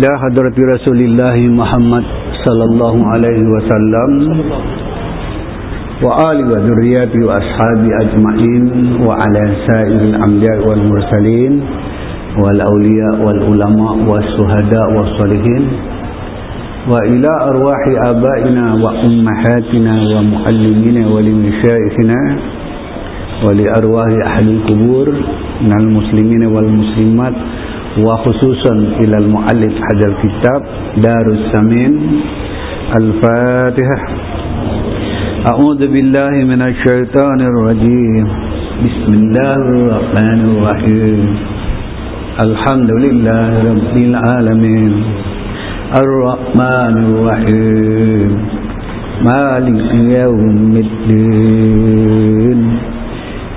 إلى حضرة رسول الله محمد صلى الله عليه وسلم وآل وذرياته وأصحابه أجمعين وعلى سائر الأنبياء والمرسلين والأولياء والعلماء والشهداء والصالحين وإلى أرواح آبائنا وأمهاتنا ومعلمينا ولمشايخنا ولأرواح أهل القبور من المسلمين والمسلمات وخصوصا إلى المؤلف هذا الكتاب دار السمين الفاتحة. أعوذ بالله من الشيطان الرجيم. بسم الله الرحمن الرحيم. الحمد لله رب العالمين. الرحمن الرحيم. مالك يوم الدين.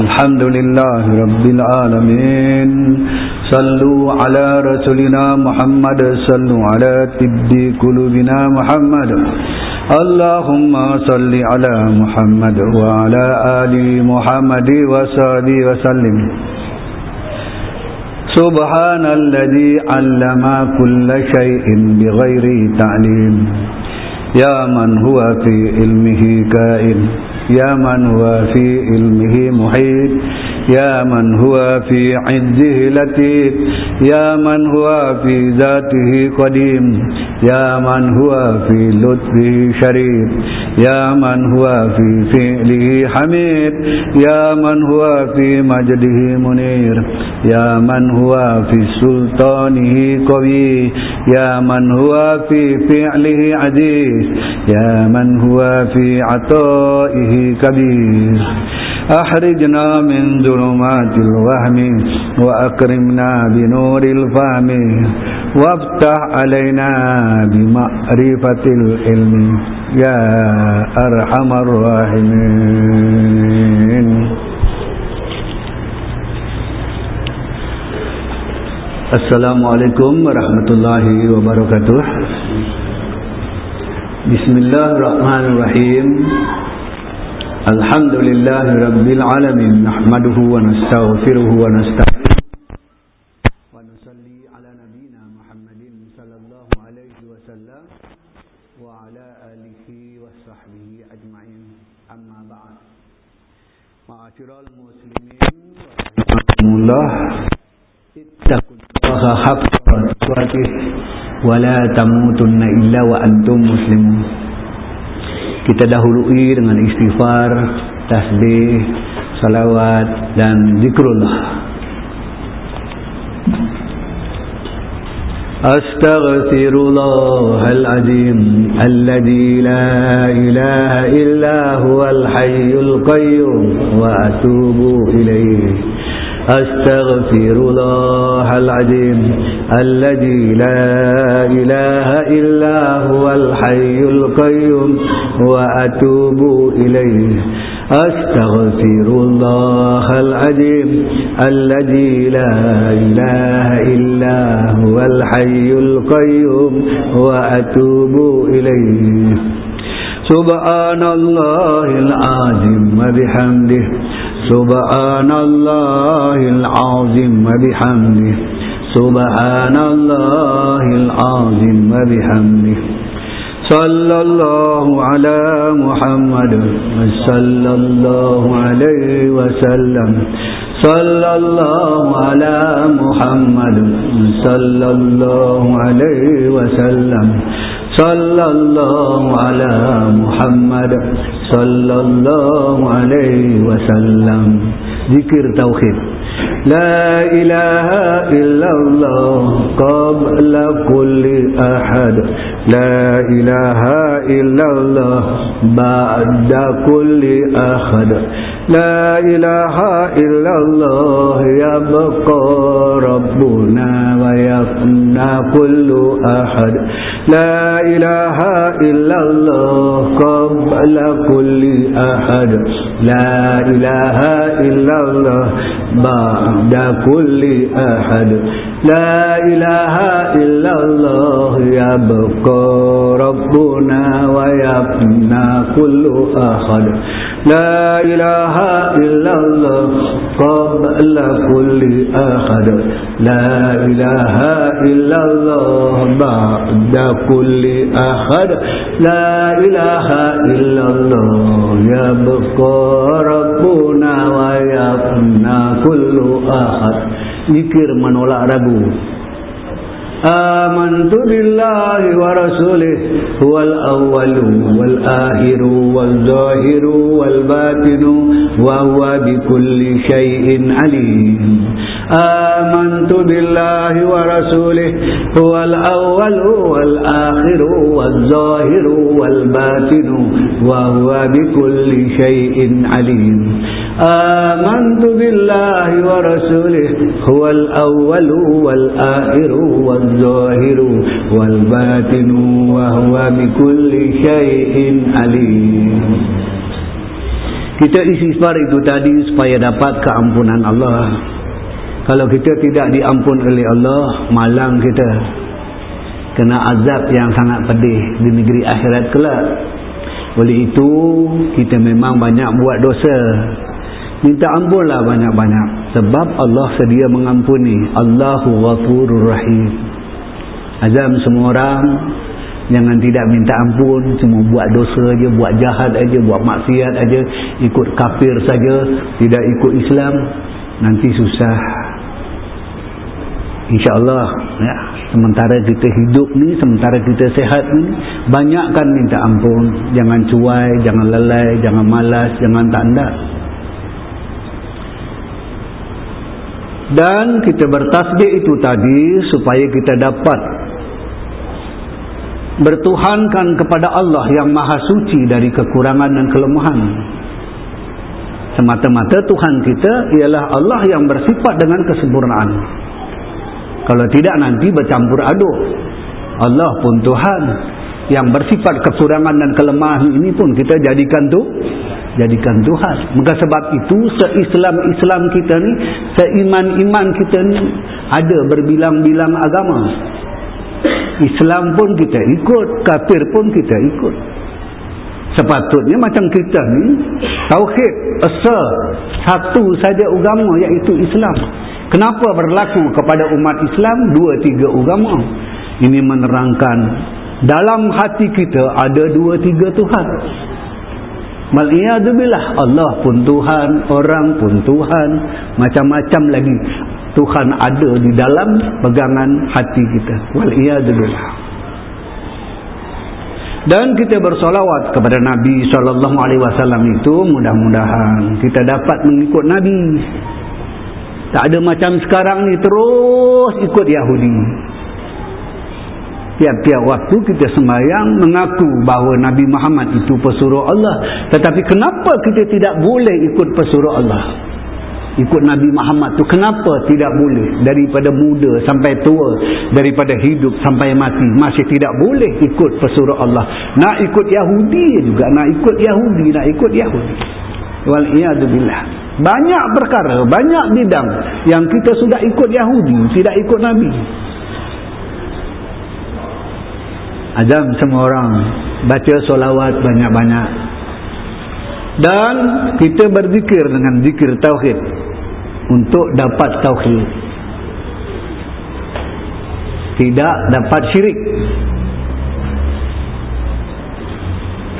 الحمد لله رب العالمين. صلوا على رسولنا محمد صلوا على طب قلوبنا محمد. اللهم صل على محمد وعلى آل محمد وصحبه وسلم. سبحان الذي علم كل شيء بغير تعليم. يا من هو في علمه كائن. يا من هو في علمه محيط يا من هو في عزه لطيف يا من هو في ذاته قديم يا من هو في لطفه شريف يا من هو في فعله حميد يا من هو في مجده منير يا من هو في سلطانه قوي يا من هو في فعله عزيز يا من هو في عطائه كبير. أحرجنا من ظلمات الوهم وأكرمنا بنور الفهم. وافتح علينا بمعرفة العلم يا أرحم الراحمين. السلام عليكم ورحمة الله وبركاته بسم الله الرحمن الرحيم الحمد لله رب العالمين نحمده ونستغفره ونستعينه ونصلي على نبينا محمد صلى الله عليه وسلم وعلى آله وصحبه أجمعين. أما بعد معاشر المسلمين الله اتقوا الله حق تقاته ولا تموتن إلا وأنتم مسلمون. kita dahului dengan istighfar, tasbih, salawat dan zikrullah. أستغفر الله العظيم الذي لا إله إلا هو الحي القيوم وأتوب إليه أستغفر الله العظيم الذي لا إله إلا هو الحي القيوم وأتوب إليه. أستغفر الله العظيم الذي لا إله إلا هو الحي القيوم وأتوب إليه. سبحان الله العظيم. وبحمده. سبحان الله العظيم وبحمده سبحان الله العظيم وبحمده صلى الله على محمد صلى الله عليه وسلم. صلى الله على محمد صلى الله عليه وسلم. صلى الله على محمد صلى الله عليه وسلم. ذكر توحيد. لا إله إلا الله قبل كل أحد. لا إله إلا الله بعد كل أحد. لا إله إلا الله يبقى ربنا ويفنى كل أحد. لا إله إلا الله قبل كل أحد. لا إله إلا الله بعد كل أحد. لا إله إلا الله يبقى ربنا ويفنى كل أحد. لا إله إلا الله قبل كل أحد. لا إله إلا الله بعد كل أحد. لا إله إلا الله يبقى ربنا ويفنى كل أحد. ذكر menolak ragu آمنت بالله ورسوله هو الأول والآخر والظاهر والباطن وهو بكل شيء عليم. آمنت بالله ورسوله هو الأول والآخر والظاهر والباطن وهو بكل شيء عليم. آمنت بالله ورسوله هو الأول والآخر والظاهر والباطن وهو بكل شيء عليم Kita isi istighfar itu tadi supaya dapat keampunan Allah. Kalau kita tidak diampun oleh Allah, malang kita kena azab yang sangat pedih di negeri akhirat kelak. Oleh itu, kita memang banyak buat dosa. Minta ampunlah banyak-banyak. Sebab Allah sedia mengampuni. Allahu ghafurur rahim. Azam semua orang. Jangan tidak minta ampun. Cuma buat dosa aja, Buat jahat aja, Buat maksiat aja, Ikut kafir saja. Tidak ikut Islam. Nanti susah. InsyaAllah. Ya. Sementara kita hidup ni. Sementara kita sehat ni. Banyakkan minta ampun. Jangan cuai. Jangan lelai. Jangan malas. Jangan tak nak. Dan kita bertasbih itu tadi supaya kita dapat bertuhankan kepada Allah yang maha suci dari kekurangan dan kelemahan. Semata-mata Tuhan kita ialah Allah yang bersifat dengan kesempurnaan. Kalau tidak nanti bercampur aduk. Allah pun Tuhan yang bersifat kekurangan dan kelemahan ini pun kita jadikan tu jadikan Tuhan. Maka sebab itu se-Islam-Islam kita ni, seiman-iman kita ni ada berbilang-bilang agama. Islam pun kita ikut, kafir pun kita ikut. Sepatutnya macam kita ni, tauhid, asal, satu saja agama iaitu Islam. Kenapa berlaku kepada umat Islam dua tiga agama? Ini menerangkan dalam hati kita ada dua tiga Tuhan. Mal'iyadzubillah Allah pun Tuhan Orang pun Tuhan. Macam-macam lagi Tuhan ada di dalam pegangan hati kita. Wal'iyadzubillah Dan kita bersolawat kepada Nabi SAW itu Mudah-mudahan kita dapat mengikut Nabi. Tak ada macam sekarang ni terus ikut Yahudi tiap-tiap waktu kita sembahyang mengaku bahawa Nabi Muhammad itu pesuruh Allah. Tetapi kenapa kita tidak boleh ikut pesuruh Allah? Ikut Nabi Muhammad tu kenapa tidak boleh? Daripada muda sampai tua daripada hidup sampai mati masih tidak boleh ikut pesuruh Allah. Nak ikut Yahudi juga nak ikut Yahudi nak ikut Yahudi. Wal billah. Banyak perkara banyak bidang yang kita sudah ikut Yahudi tidak ikut Nabi Azam semua orang baca solawat banyak-banyak. Dan kita berzikir dengan zikir tauhid untuk dapat tauhid. Tidak dapat syirik.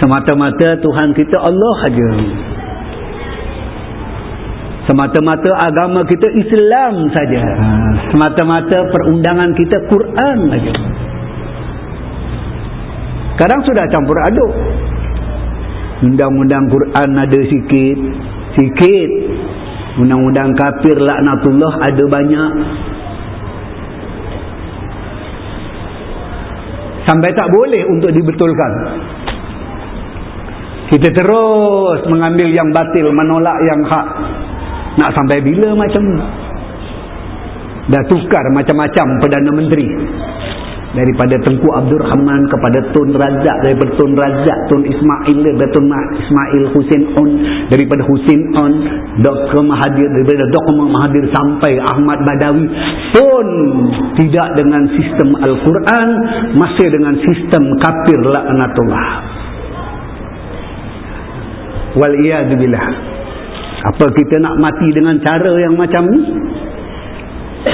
Semata-mata Tuhan kita Allah saja. Semata-mata agama kita Islam saja. Ha, semata-mata perundangan kita Quran saja. Sekarang sudah campur aduk. Undang-undang Quran ada sikit. Sikit. undang-undang kafir laknatullah ada banyak sampai tak boleh untuk dibetulkan kita terus mengambil yang batil menolak yang hak nak sampai bila macam ni dah tukar macam-macam Perdana Menteri daripada Tengku Abdul Rahman kepada Tun Razak daripada Tun Razak Tun Ismail daripada Tun Ismail Hussein On daripada Hussein On Dr. Mahathir daripada Dr. Mahathir sampai Ahmad Badawi pun tidak dengan sistem Al-Quran masih dengan sistem kafir la'natullah wal'iyazubillah apa kita nak mati dengan cara yang macam ni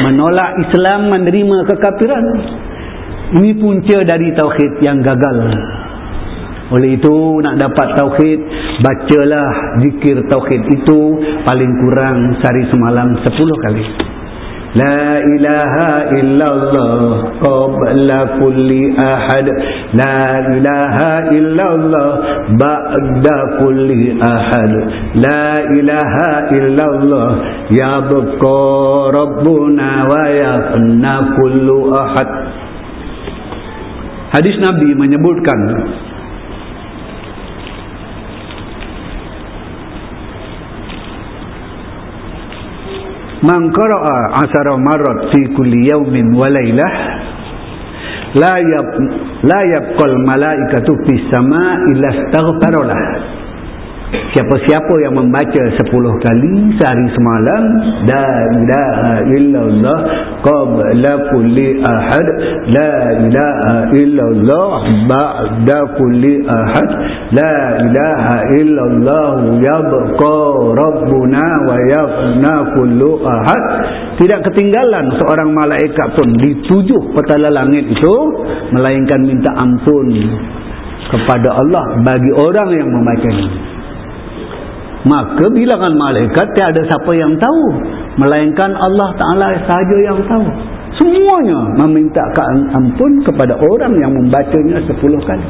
menolak Islam menerima kekafiran ini punca dari tauhid yang gagal. Oleh itu nak dapat tauhid, bacalah zikir tauhid itu paling kurang sehari semalam 10 kali. La ilaha illallah qabla kulli ahad La ilaha illallah ba'da kulli ahad La ilaha illallah yabqa rabbuna wa yafna kullu ahad Hadis Nabi menyebutkan Man qara'a asara marrat fi kulli yawmin wa laylah la yab la yabqal malaikatu fis sama illa astaghfara Siapa-siapa yang membaca sepuluh kali sehari semalam La ilaha illallah qabla kulli ahad La ilaha illallah ba'da kulli ahad La ilaha illallah yabqa rabbuna wa yabna kullu ahad. Tidak ketinggalan seorang malaikat pun di tujuh petala langit itu Melainkan minta ampun kepada Allah bagi orang yang membacanya maka bilangan malaikat tiada siapa yang tahu. Melainkan Allah Ta'ala sahaja yang tahu. Semuanya memintakan ampun kepada orang yang membacanya sepuluh kali.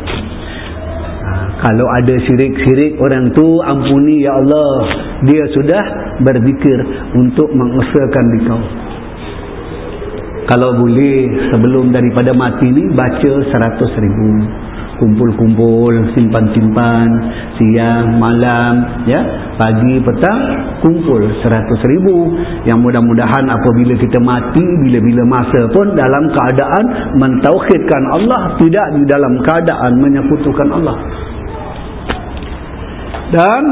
Kalau ada syirik-syirik orang tu ampuni ya Allah. Dia sudah berzikir untuk mengusahakan dikau kalau boleh sebelum daripada mati ni baca seratus ribu kumpul-kumpul simpan-simpan siang malam ya pagi petang kumpul seratus ribu. Yang mudah-mudahan apabila kita mati bila-bila masa pun dalam keadaan mentauhidkan Allah tidak di dalam keadaan menyekutukan Allah. Dan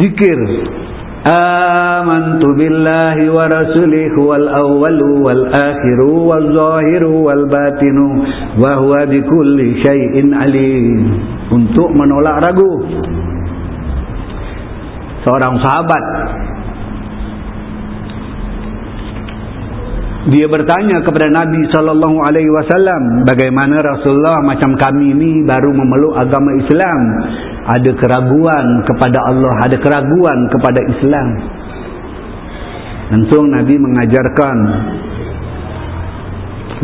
zikir آمنت بالله ورسوله والأول والآخر والظاهر والباطن وهو بكل شيء عليم untuk menolak ragu seorang sahabat dia bertanya kepada Nabi sallallahu alaihi wasallam bagaimana Rasulullah macam kami ni baru memeluk agama Islam? Ada keraguan kepada Allah ada keraguan kepada Islam. Langsung Nabi mengajarkan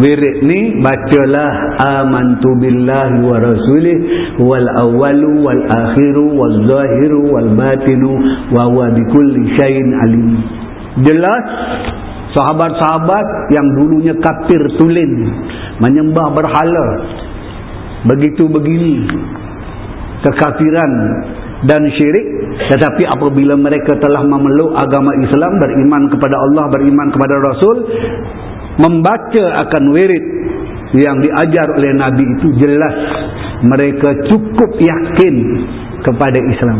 wirid ni bacalah amantu billahi wa rasulih wal awalu wal akhiru wal zahiru wal batinu wa huwa bikulli syai'in alim. Jelas sahabat-sahabat yang dulunya kafir tulin menyembah berhala begitu begini kekafiran dan syirik. Tetapi apabila mereka telah memeluk agama Islam beriman kepada Allah beriman kepada Rasul membaca akan wirid yang diajar oleh Nabi itu jelas mereka cukup yakin kepada Islam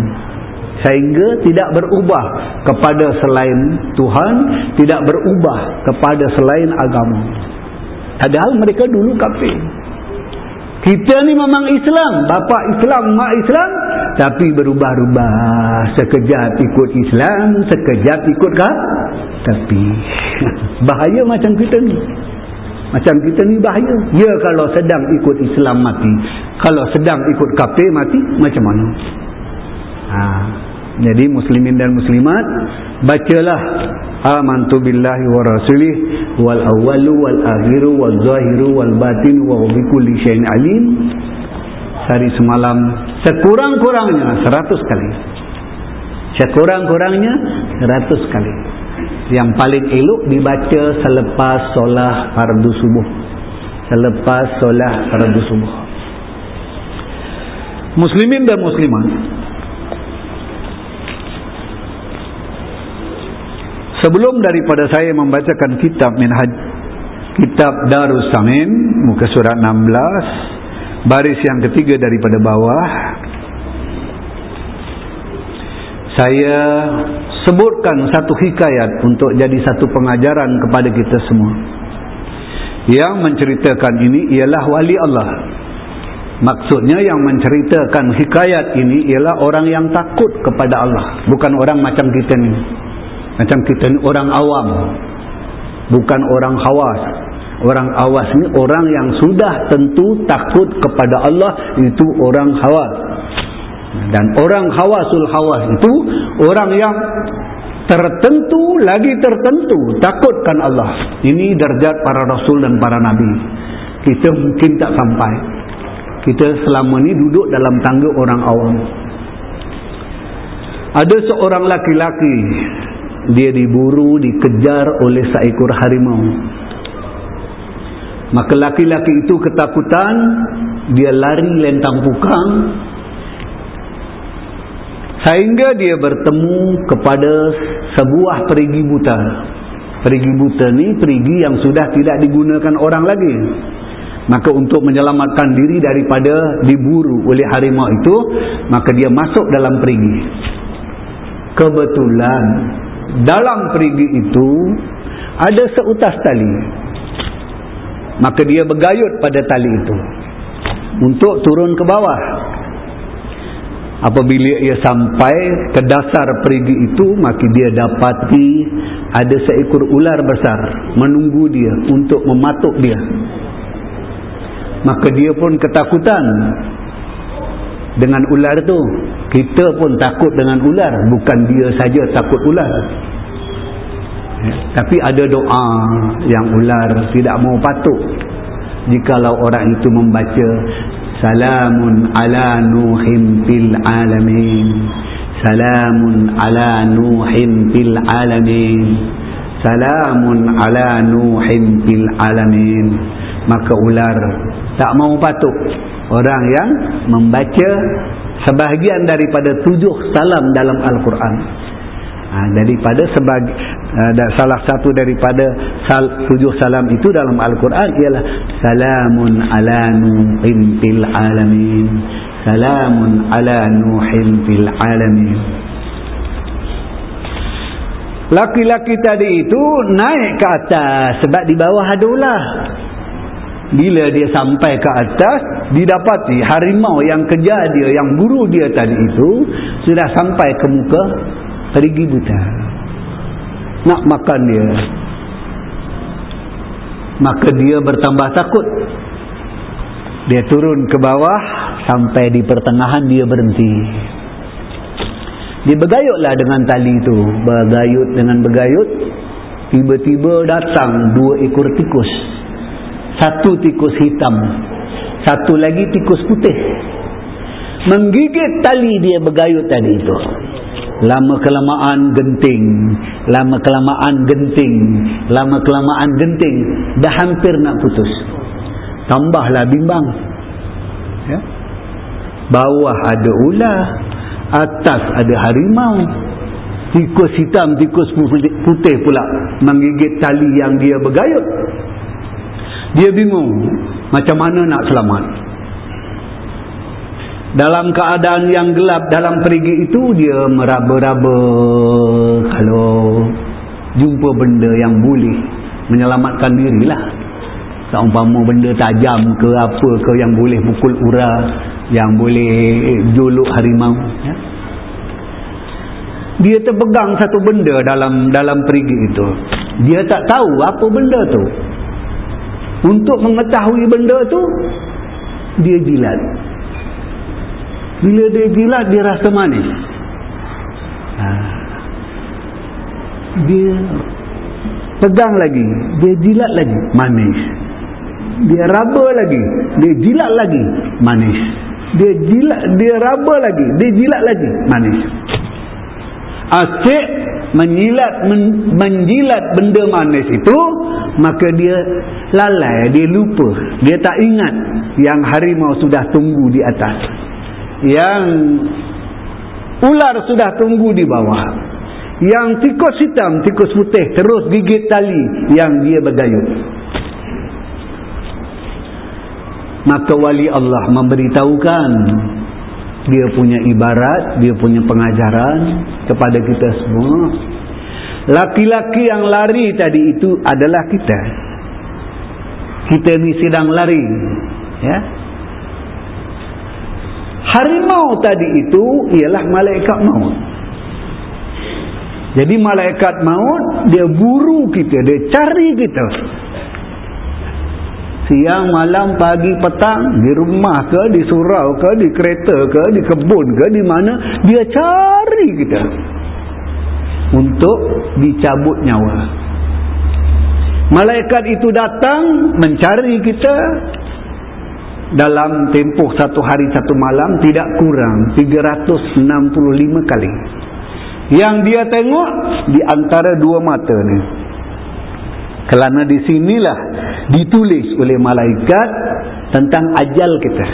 sehingga tidak berubah kepada selain Tuhan tidak berubah kepada selain agama. Padahal mereka dulu kafir. Kita ni memang Islam. Bapa Islam mak Islam. Tapi berubah-ubah. Sekejap ikut Islam sekejap ikut kah? tapi bahaya macam kita ni. Macam kita ni bahaya. Ya kalau sedang ikut Islam mati. Kalau sedang ikut kafir mati macam mana? Haa jadi muslimin dan muslimat bacalah amantu billahi wa rasulih wal awwalu wal akhiru wal zahiru wal batinu wa bi kulli syai'in alim. Sehari semalam sekurang-kurangnya 100 kali. Sekurang-kurangnya 100 kali. Yang paling elok dibaca selepas solat fardu subuh. Selepas solat fardu subuh. Muslimin dan muslimat sebelum daripada saya membacakan kitab minhaj kitab Darus Samin muka surat 16 baris yang ketiga daripada bawah saya sebutkan satu hikayat untuk jadi satu pengajaran kepada kita semua. Yang menceritakan ini ialah wali Allah. Maksudnya yang menceritakan hikayat ini ialah orang yang takut kepada Allah bukan orang macam kita ni macam kita ni orang awam. Bukan orang khawas. Orang awas ni orang yang sudah tentu takut kepada Allah itu orang khawas. Dan orang khawasul khawas itu orang yang tertentu lagi tertentu takutkan Allah. Ini derajat para rasul dan para nabi. Kita mungkin tak sampai. Kita selama ni duduk dalam tangga orang awam. Ada seorang laki-laki dia diburu, dikejar oleh seekor harimau. Maka laki-laki itu ketakutan, dia lari lentang pukang. Sehingga dia bertemu kepada sebuah perigi buta. Perigi buta ni perigi yang sudah tidak digunakan orang lagi. Maka untuk menyelamatkan diri daripada diburu oleh harimau itu, maka dia masuk dalam perigi. Kebetulan dalam perigi itu ada seutas tali. Maka dia bergayut pada tali itu. Untuk turun ke bawah. Apabila ia sampai ke dasar perigi itu maka dia dapati ada seekor ular besar menunggu dia untuk mematuk dia. Maka dia pun ketakutan dengan ular tu. Kita pun takut dengan ular. Bukan dia saja takut ular. Ya, tapi ada doa yang ular tidak mau patuh jikalau orang itu membaca salamun ala nuhim fil alamin. Salamun ala nuhim fil alamin. Salamun ala nuhim fil alamin. Maka ular tak mau patuh orang yang membaca sebahagian daripada tujuh salam dalam Al-Quran. Ha, daripada sebagai uh, salah satu daripada sal, tujuh salam itu dalam Al-Quran ialah salamun ala nuhin fil alamin. Salamun ala nuhin fil alamin. Laki-laki tadi itu naik ke atas sebab di bawah ada ular bila dia sampai ke atas didapati harimau yang kejar dia yang buru dia tadi itu sudah sampai ke muka perigi buta. Nak makan dia. Maka dia bertambah takut. Dia turun ke bawah sampai di pertengahan dia berhenti. Dia bergayutlah dengan tali itu. Bergayut dengan bergayut tiba-tiba datang dua ekor tikus satu tikus hitam. Satu lagi tikus putih. Menggigit tali dia bergayut tadi itu. Lama kelamaan genting. Lama kelamaan genting. Lama kelamaan genting. Dah hampir nak putus. Tambahlah bimbang. Ya? bawah ada ular. Atas ada harimau. Tikus hitam tikus putih pula. Menggigit tali yang dia bergayut dia bingung macam mana nak selamat. Dalam keadaan yang gelap dalam perigi itu dia meraba-raba kalau jumpa benda yang boleh menyelamatkan dirilah. Seumpama benda tajam ke apa ke yang boleh pukul ura, yang boleh jolok harimau. Ya? Dia terpegang satu benda dalam dalam perigi itu. Dia tak tahu apa benda tu. Untuk mengetahui benda tu Dia jilat. Bila dia jilat Dia rasa manis. Ha. Dia Pegang lagi Dia jilat lagi Manis. Dia raba lagi Dia jilat lagi Manis. Dia jilat Dia raba lagi Dia jilat lagi Manis asyik menjilat men, menjilat benda manis itu maka dia lalai dia lupa. Dia tak ingat yang harimau sudah tunggu di atas. Yang ular sudah tunggu di bawah. Yang tikus hitam tikus putih terus gigit tali yang dia bergayut. Maka wali Allah memberitahukan dia punya ibarat, dia punya pengajaran kepada kita semua. Laki-laki yang lari tadi itu adalah kita. Kita ni sedang lari. Ya. Harimau tadi itu ialah malaikat maut. Jadi malaikat maut dia buru kita, dia cari kita siang, malam, pagi, petang, di rumah ke, di surau ke, di kereta ke, di kebun ke, di mana, dia cari kita untuk dicabut nyawa. Malaikat itu datang mencari kita dalam tempoh satu hari satu malam tidak kurang 365 kali. Yang dia tengok di antara dua mata ni. Kerana di sinilah ditulis oleh malaikat tentang ajal kita.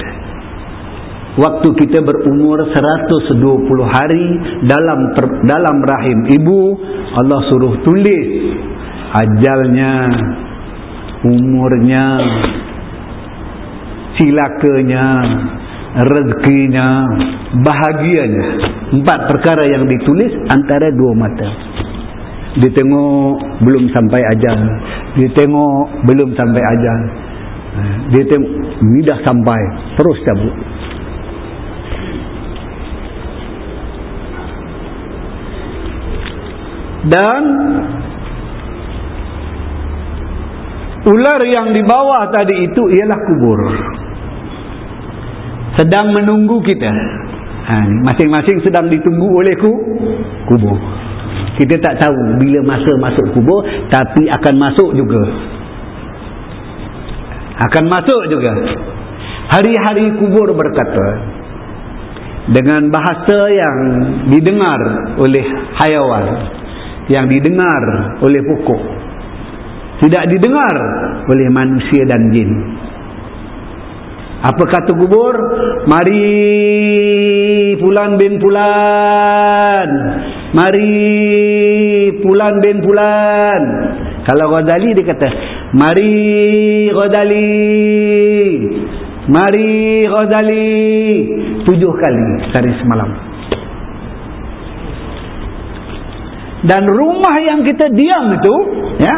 Waktu kita berumur 120 hari dalam dalam rahim ibu, Allah suruh tulis ajalnya, umurnya, cilakanya, rezekinya, bahagianya. Empat perkara yang ditulis antara dua mata. Dia tengok belum sampai ajal. Dia tengok belum sampai ajal. Dia tengok ni dah sampai. Terus cabut. Dan ular yang di bawah tadi itu ialah kubur. Sedang menunggu kita. Ha, masing-masing ha, sedang ditunggu oleh ku, kubur. Kita tak tahu bila masa masuk kubur tapi akan masuk juga. Akan masuk juga. Hari-hari kubur berkata dengan bahasa yang didengar oleh hayawan, yang didengar oleh pokok. Tidak didengar oleh manusia dan jin. Apa kata kubur? Mari pulan bin pulan. Mari pulan bin pulan. Kalau Ghazali dia kata, Mari Ghazali. Mari Ghazali. Tujuh kali sehari semalam. Dan rumah yang kita diam itu, ya,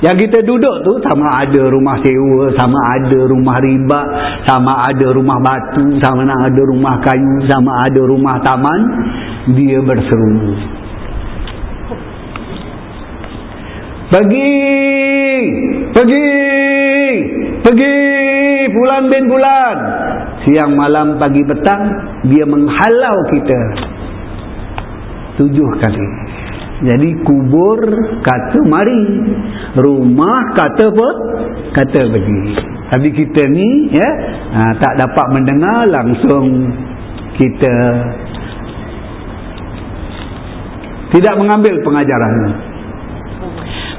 yang kita duduk tu sama ada rumah sewa, sama ada rumah riba, sama ada rumah batu, sama ada rumah kayu, sama ada rumah taman, dia berseru. Pergi, pergi, pergi, bulan bin bulan. Siang malam pagi petang, dia menghalau kita. Tujuh kali. Jadi kubur kata mari. Rumah kata apa? Kata pergi. Tapi kita ni ya ha, tak dapat mendengar langsung kita tidak mengambil pengajaran.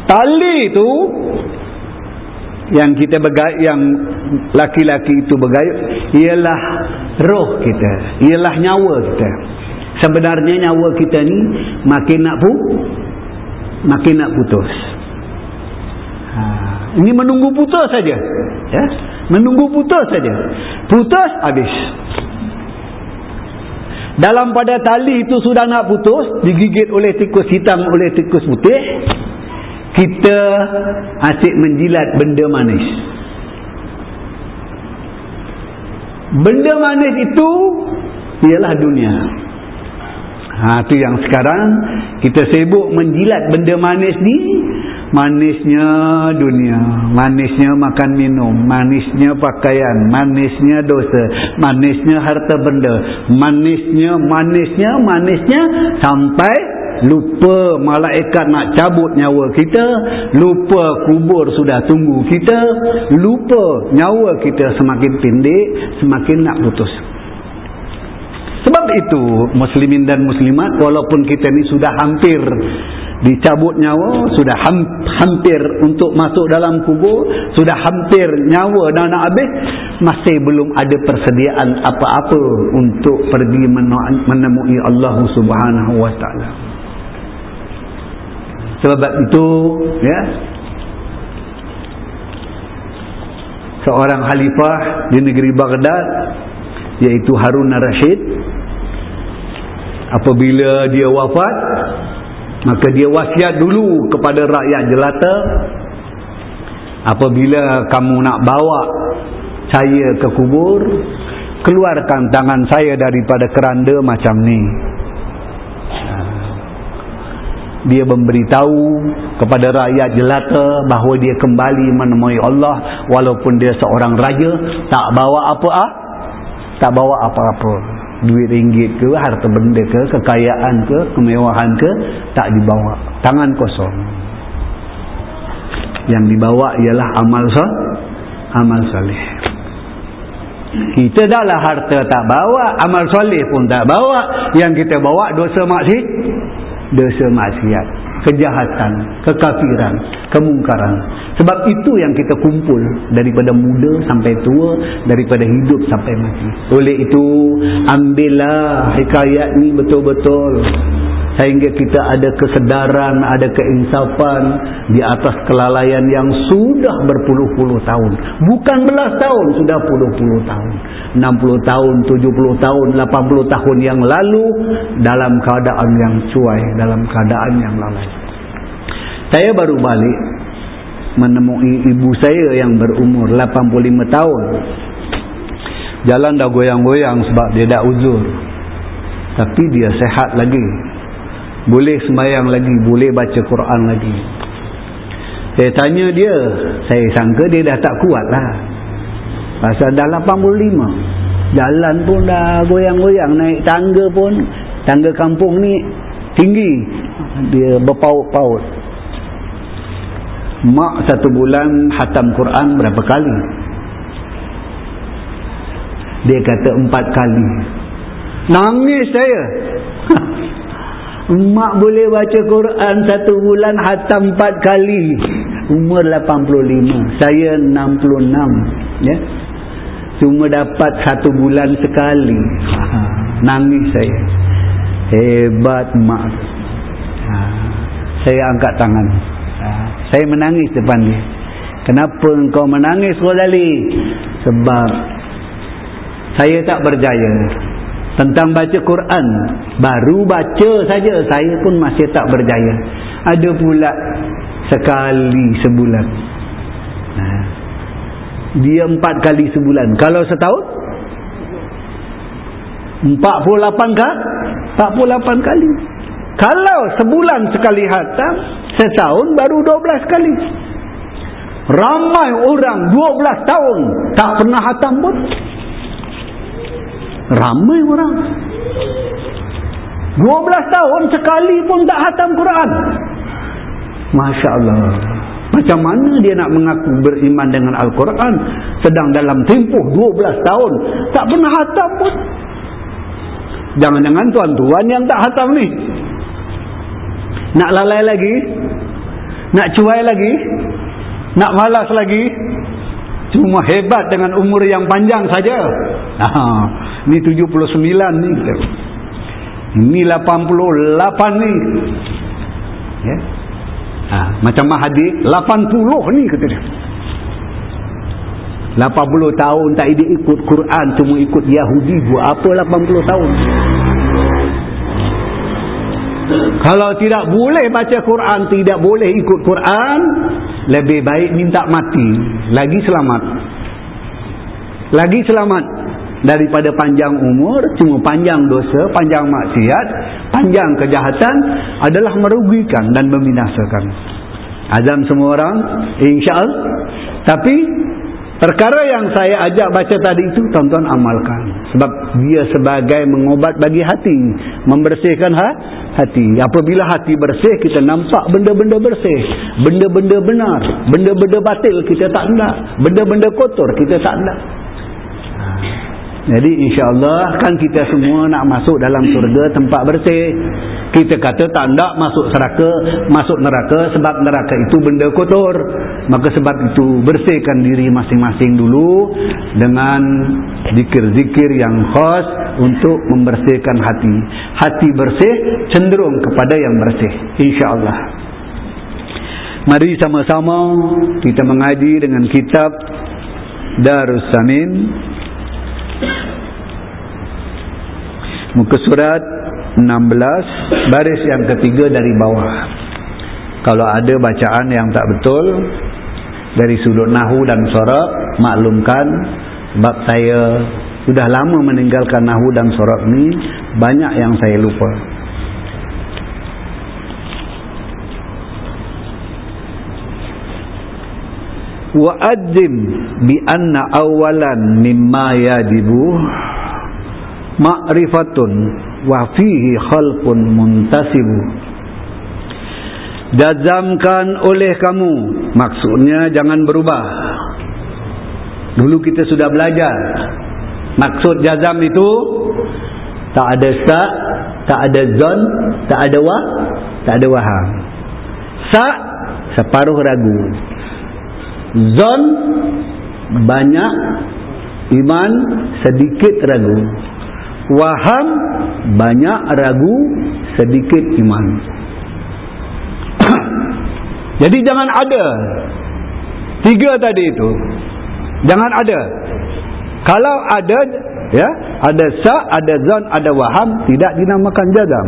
Tali itu yang kita bergayut yang laki-laki itu bergayut ialah roh kita, ialah nyawa kita sebenarnya nyawa kita ni makin nak pu makin nak putus. Ha. ini menunggu putus saja ya. Menunggu putus saja. Putus habis. Dalam pada tali itu sudah nak putus digigit oleh tikus hitam oleh tikus putih kita asyik menjilat benda manis. Benda manis itu ialah dunia Ha tu yang sekarang. Kita sibuk menjilat benda manis ni, manisnya dunia, manisnya makan minum, manisnya pakaian, manisnya dosa, manisnya harta benda, manisnya manisnya manisnya sampai lupa malaikat nak cabut nyawa kita, lupa kubur sudah tunggu kita, lupa nyawa kita semakin pendek, semakin nak putus. Sebab itu muslimin dan muslimat walaupun kita ni sudah hampir dicabut nyawa sudah hampir untuk masuk dalam kubur sudah hampir nyawa dah nak habis masih belum ada persediaan apa-apa untuk pergi menemui Allah Subhanahu wa taala. Sebab itu ya seorang khalifah di negeri Baghdad iaitu Harun al-Rashid apabila dia wafat maka dia wasiat dulu kepada rakyat jelata. Apabila kamu nak bawa saya ke kubur keluarkan tangan saya daripada keranda macam ni. Dia memberitahu kepada rakyat jelata bahawa dia kembali menemui Allah. Walaupun dia seorang raja tak bawa apa ah tak bawa apa-apa duit ringgit ke harta benda ke kekayaan ke kemewahan ke tak dibawa. Tangan kosong. Yang dibawa ialah amal sah amal salih. Kita dahlah harta tak bawa amal salih pun tak bawa. Yang kita bawa dosa maksiat. Dosa maksiat kejahatan, kekafiran, kemungkaran. Sebab itu yang kita kumpul daripada muda sampai tua, daripada hidup sampai mati. Oleh itu, ambillah hikayat ni betul-betul sehingga kita ada kesedaran, ada keinsafan di atas kelalaian yang sudah berpuluh-puluh tahun. Bukan belas tahun, sudah puluh-puluh tahun. 60 tahun, 70 tahun, 80 tahun yang lalu dalam keadaan yang cuai, dalam keadaan yang lalai. Saya baru balik menemui ibu saya yang berumur 85 tahun. Jalan dah goyang-goyang sebab dia dah uzur. Tapi dia sehat lagi boleh sembahyang lagi boleh baca Quran lagi. Saya tanya dia saya sangka dia dah tak kuat lah. Pasal dah 85 jalan pun dah goyang-goyang naik tangga pun. Tangga kampung ni tinggi. Dia berpaut-paut. Mak satu bulan hatam Quran berapa kali? Dia kata empat kali. Nangis saya Mak boleh baca Quran satu bulan hatam empat kali. Umur 85. Saya 66. Ya. Cuma dapat satu bulan sekali. Nangis saya. Hebat mak. Ha, saya angkat tangan. Ha, saya menangis depan dia. Kenapa engkau menangis Ghazali? Sebab saya tak berjaya tentang baca Quran. Baru baca saja saya pun masih tak berjaya. Ada pula sekali sebulan. Ha. dia empat kali sebulan. Kalau setahun? 48 kah? 48 kali. Kalau sebulan sekali hatam setahun baru 12 kali. Ramai orang 12 tahun tak pernah hatam pun Ramai orang. 12 tahun sekali pun tak hatam Quran. Masya Allah. Macam mana dia nak mengaku beriman dengan Al-Quran. Sedang dalam tempoh 12 tahun. Tak pernah hatam pun. Jangan-jangan tuan-tuan yang tak hatam ni. Nak lalai lagi? Nak cuai lagi? Nak malas lagi? Cuma hebat dengan umur yang panjang saja. Ha, ni 79 ni. Ini 88 ni. Ya. Ha, macam Mahathir 80 ni kata dia. 80 tahun tak dia ikut Quran cuma ikut Yahudi buat apa 80 tahun kalau tidak boleh baca Quran tidak boleh ikut Quran lebih baik minta mati lagi selamat lagi selamat daripada panjang umur cuma panjang dosa panjang maksiat panjang kejahatan adalah merugikan dan membinasakan azam semua orang insyaAllah tapi Perkara yang saya ajak baca tadi itu tonton amalkan. Sebab dia sebagai mengobat bagi hati. Membersihkan ha? hati. Apabila hati bersih kita nampak benda-benda bersih. Benda-benda benar. Benda-benda batil kita tak nak. Benda-benda kotor kita tak nak. Jadi insya-Allah kan kita semua nak masuk dalam surga tempat bersih. Kita kata tak nak masuk neraka, masuk neraka sebab neraka itu benda kotor. Maka sebab itu bersihkan diri masing-masing dulu dengan zikir-zikir yang khas untuk membersihkan hati. Hati bersih cenderung kepada yang bersih insya-Allah. Mari sama-sama kita mengaji dengan kitab Darus Samin Muka surat 16 baris yang ketiga dari bawah. Kalau ada bacaan yang tak betul dari sudut nahu dan sorab maklumkan sebab saya sudah lama meninggalkan nahu dan sorab ni banyak yang saya lupa. Wa adzim bi anna awalan mimma yadibu ma'rifatun wa fihi khalqun muntasibu jazamkan oleh kamu. Maksudnya jangan berubah. Dulu kita sudah belajar. Maksud jazam itu tak ada sa tak ada zon tak ada wa tak ada waham. Sa separuh ragu zon banyak iman sedikit ragu. Waham banyak ragu sedikit iman. Jadi jangan ada. Tiga tadi itu. Jangan ada. Kalau ada ya ada sa ada zan ada waham tidak dinamakan jazam.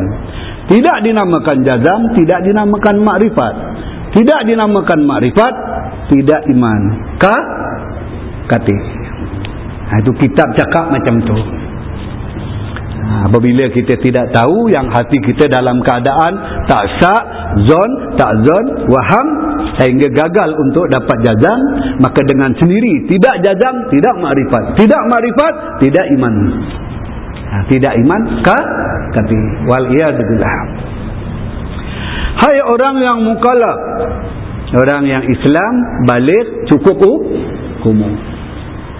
Tidak dinamakan jazam tidak dinamakan makrifat. Tidak dinamakan makrifat tidak iman. Ka? Kati ha, itu kitab cakap macam tu. Ha, apabila kita tidak tahu yang hati kita dalam keadaan tak syak, zon, tak zon, waham sehingga gagal untuk dapat jazam maka dengan sendiri tidak jazam, tidak makrifat. Tidak makrifat, tidak iman. Ha, tidak iman ka? kati waliyadzubillah hai orang yang mukalab orang yang Islam balik cukup kumuh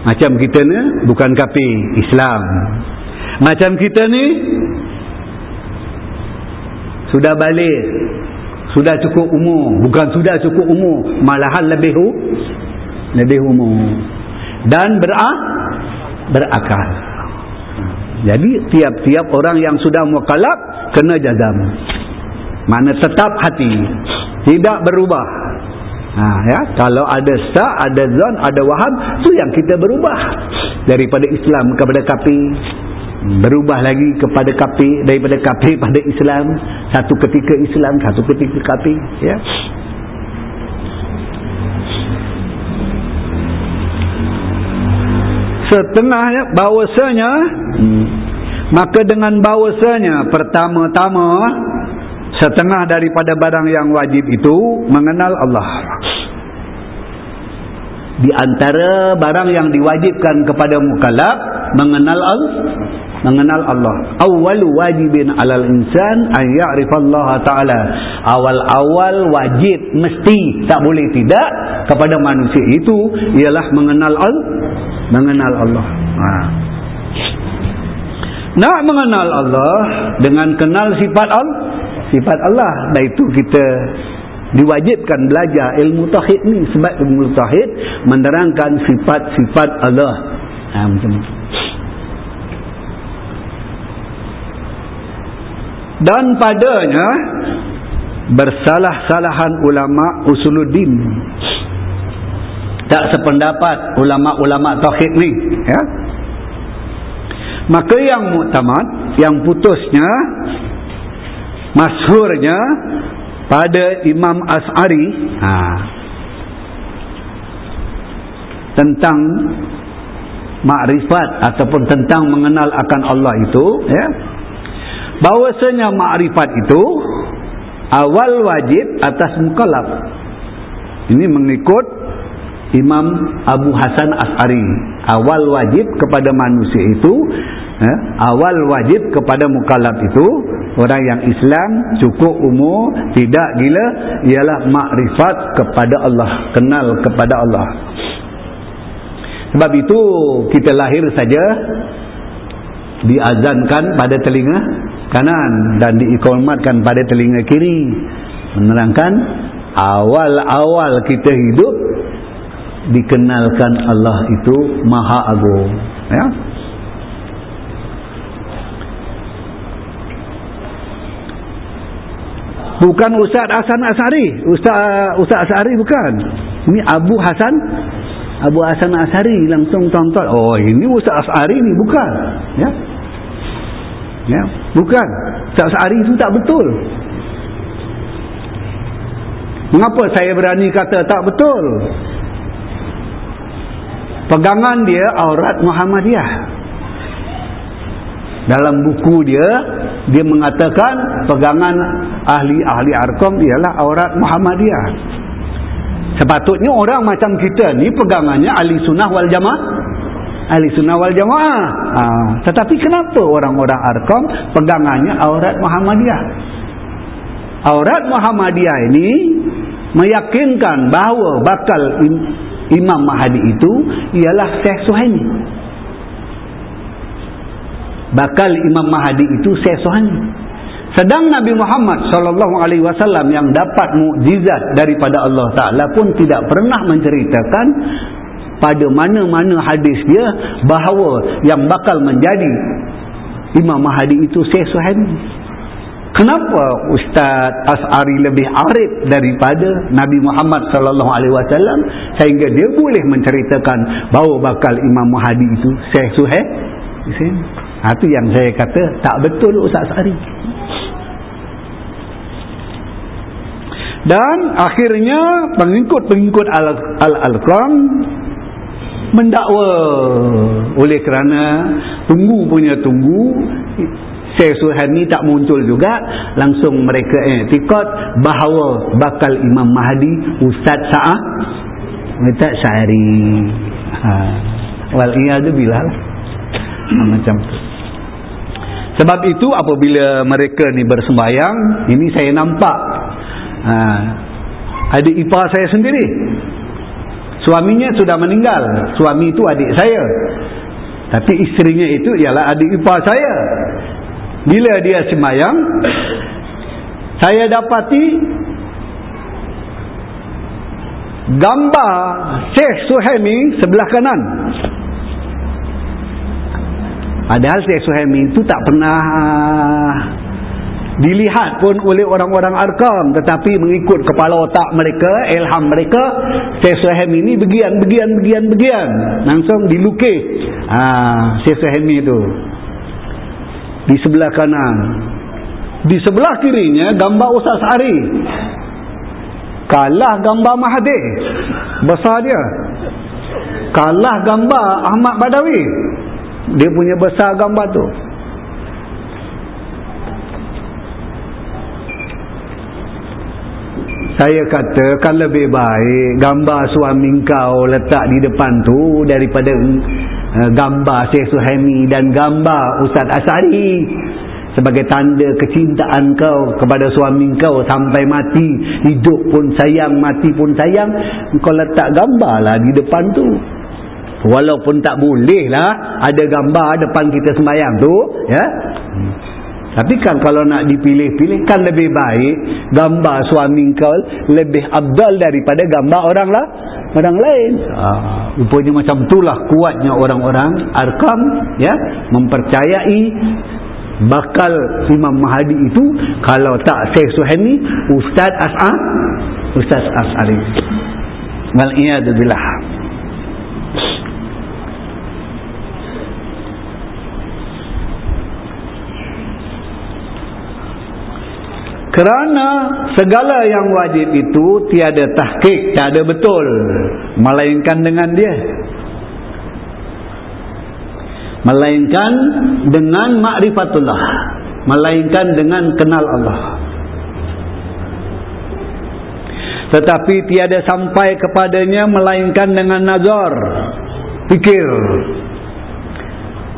macam kita ni bukan kapi Islam macam kita ni sudah balik, sudah cukup umur, bukan sudah cukup umur, malahan lebih lebih umur dan berak berakal. Jadi tiap-tiap orang yang sudah mukalab kena jazam. Mana tetap hati, tidak berubah. Ha, ya, kalau ada sa, ada zon, ada waham, tu yang kita berubah. Daripada Islam kepada kafir berubah lagi kepada kafir daripada kafir pada Islam. Satu ketika Islam satu ketika kafir ya. Setengahnya bahawasanya hmm, maka dengan bahawasanya pertama-tama setengah daripada barang yang wajib itu mengenal Allah di antara barang yang diwajibkan kepada mukallaf mengenal Allah mengenal Allah. Awal wajibin alal insan an Allah taala. Awal-awal wajib mesti tak boleh tidak kepada manusia itu ialah mengenal Allah, mengenal Allah. Ha. Nak mengenal Allah dengan kenal sifat Allah, sifat Allah. Dan itu kita diwajibkan belajar ilmu tauhid ni sebab ilmu tauhid menerangkan sifat-sifat Allah. Ha, macam tu. dan padanya bersalah-salahan ulama usuluddin tak sependapat ulama-ulama tauhid ni ya maka yang muktamad yang putusnya masyhurnya pada Imam As'ari ha, tentang makrifat ataupun tentang mengenal akan Allah itu ya bahwasanya makrifat itu awal wajib atas mukallaf ini mengikut Imam Abu Hasan As'ari. Awal wajib kepada manusia itu eh, awal wajib kepada mukallaf itu orang yang Islam cukup umur tidak gila ialah makrifat kepada Allah kenal kepada Allah. Sebab itu kita lahir saja diazankan pada telinga kanan dan diikomatkan pada telinga kiri. Menerangkan awal-awal kita hidup dikenalkan Allah itu maha agung. Ya bukan Ustaz Hasan Asari. Ustaz Ustaz Asari bukan. Ini Abu Hasan Abu Hasan Asari langsung tonton oh ini Ustaz Asari ni bukan. Ya? Ya? Bukan. Ustaz Asari itu tak betul. Mengapa saya berani kata tak betul? Pegangan dia aurat Muhammadiyah dalam buku dia dia mengatakan pegangan ahli-ahli arkom ialah aurat Muhammadiyah sepatutnya orang macam kita ni pegangannya ahli sunnah wal jamaah ahli sunnah wal jamaah ha. tetapi kenapa orang-orang arkom pegangannya aurat Muhammadiyah aurat Muhammadiyah ini meyakinkan bahawa bakal Imam Mahdi itu ialah Syekh Suhaimi. Bakal Imam Mahdi itu Syekh Suhaimi. Sedang Nabi Muhammad wasallam yang dapat mukjizat daripada Allah Taala pun tidak pernah menceritakan pada mana-mana hadis dia bahawa yang bakal menjadi Imam Mahdi itu Syekh Suhaimi. Kenapa Ustaz As'ari lebih arif daripada Nabi Muhammad wasallam sehingga dia boleh menceritakan bahawa bakal Imam Mahdi itu Syekh Suhaib? Ha tu yang saya kata tak betul Ustaz As'ari. Dan akhirnya pengikut-pengikut Al-Alqam mendakwa. Oleh kerana tunggu punya tunggu Syekh Suhaimi tak muncul juga. Langsung mereka etikot bahawa bakal Imam Mahdi Ustaz Sa'ah Ustaz Syari ha. wal iyadu bilal ha, macam tu sebab itu apabila mereka ni bersembayang ini saya nampak ha, adik ipar saya sendiri. Suaminya sudah meninggal. Suami itu adik saya. Tapi isterinya itu ialah adik ipar saya. Bila dia semayang saya dapati gambar Syekh Suhaimi sebelah kanan padahal Syekh Suhaimi itu tak pernah dilihat pun oleh orang-orang Arkam. Tetapi mengikut kepala otak mereka ilham mereka Syekh Suhaimi ini begian begian begian begian langsung dilukis ha, Syekh Suhaimi itu di sebelah kanan. Di sebelah kirinya gambar Ustaz Ari. Kalah gambar Mahathir besar dia. Kalah gambar Ahmad Badawi dia punya besar gambar tu. Saya kata kan lebih baik gambar suami kau letak di depan tu daripada Eh, gambar Syekh Suhaimi dan gambar Ustaz Asari sebagai tanda kecintaan kau kepada suami kau. Sampai mati hidup pun sayang mati pun sayang kau letak gambar lah di depan tu walaupun tak boleh lah ada gambar depan kita sembahyang tu ya tapi kan kalau nak dipilih-pilih kan lebih baik gambar suami kau lebih abdal daripada gambar orang lah orang lain. Ah, rupanya macam itulah kuatnya orang-orang arkam ya mempercayai bakal Imam Mahdi itu kalau tak Syekh Suhaimi Ustaz As'ar Ustaz As'ari. Wal iyad billah. Kerana segala yang wajib itu tiada tahkik, tiada betul. Melainkan dengan dia. Melainkan dengan makrifatullah. Melainkan dengan kenal Allah. Tetapi tiada sampai kepadanya melainkan dengan nazar. Fikir.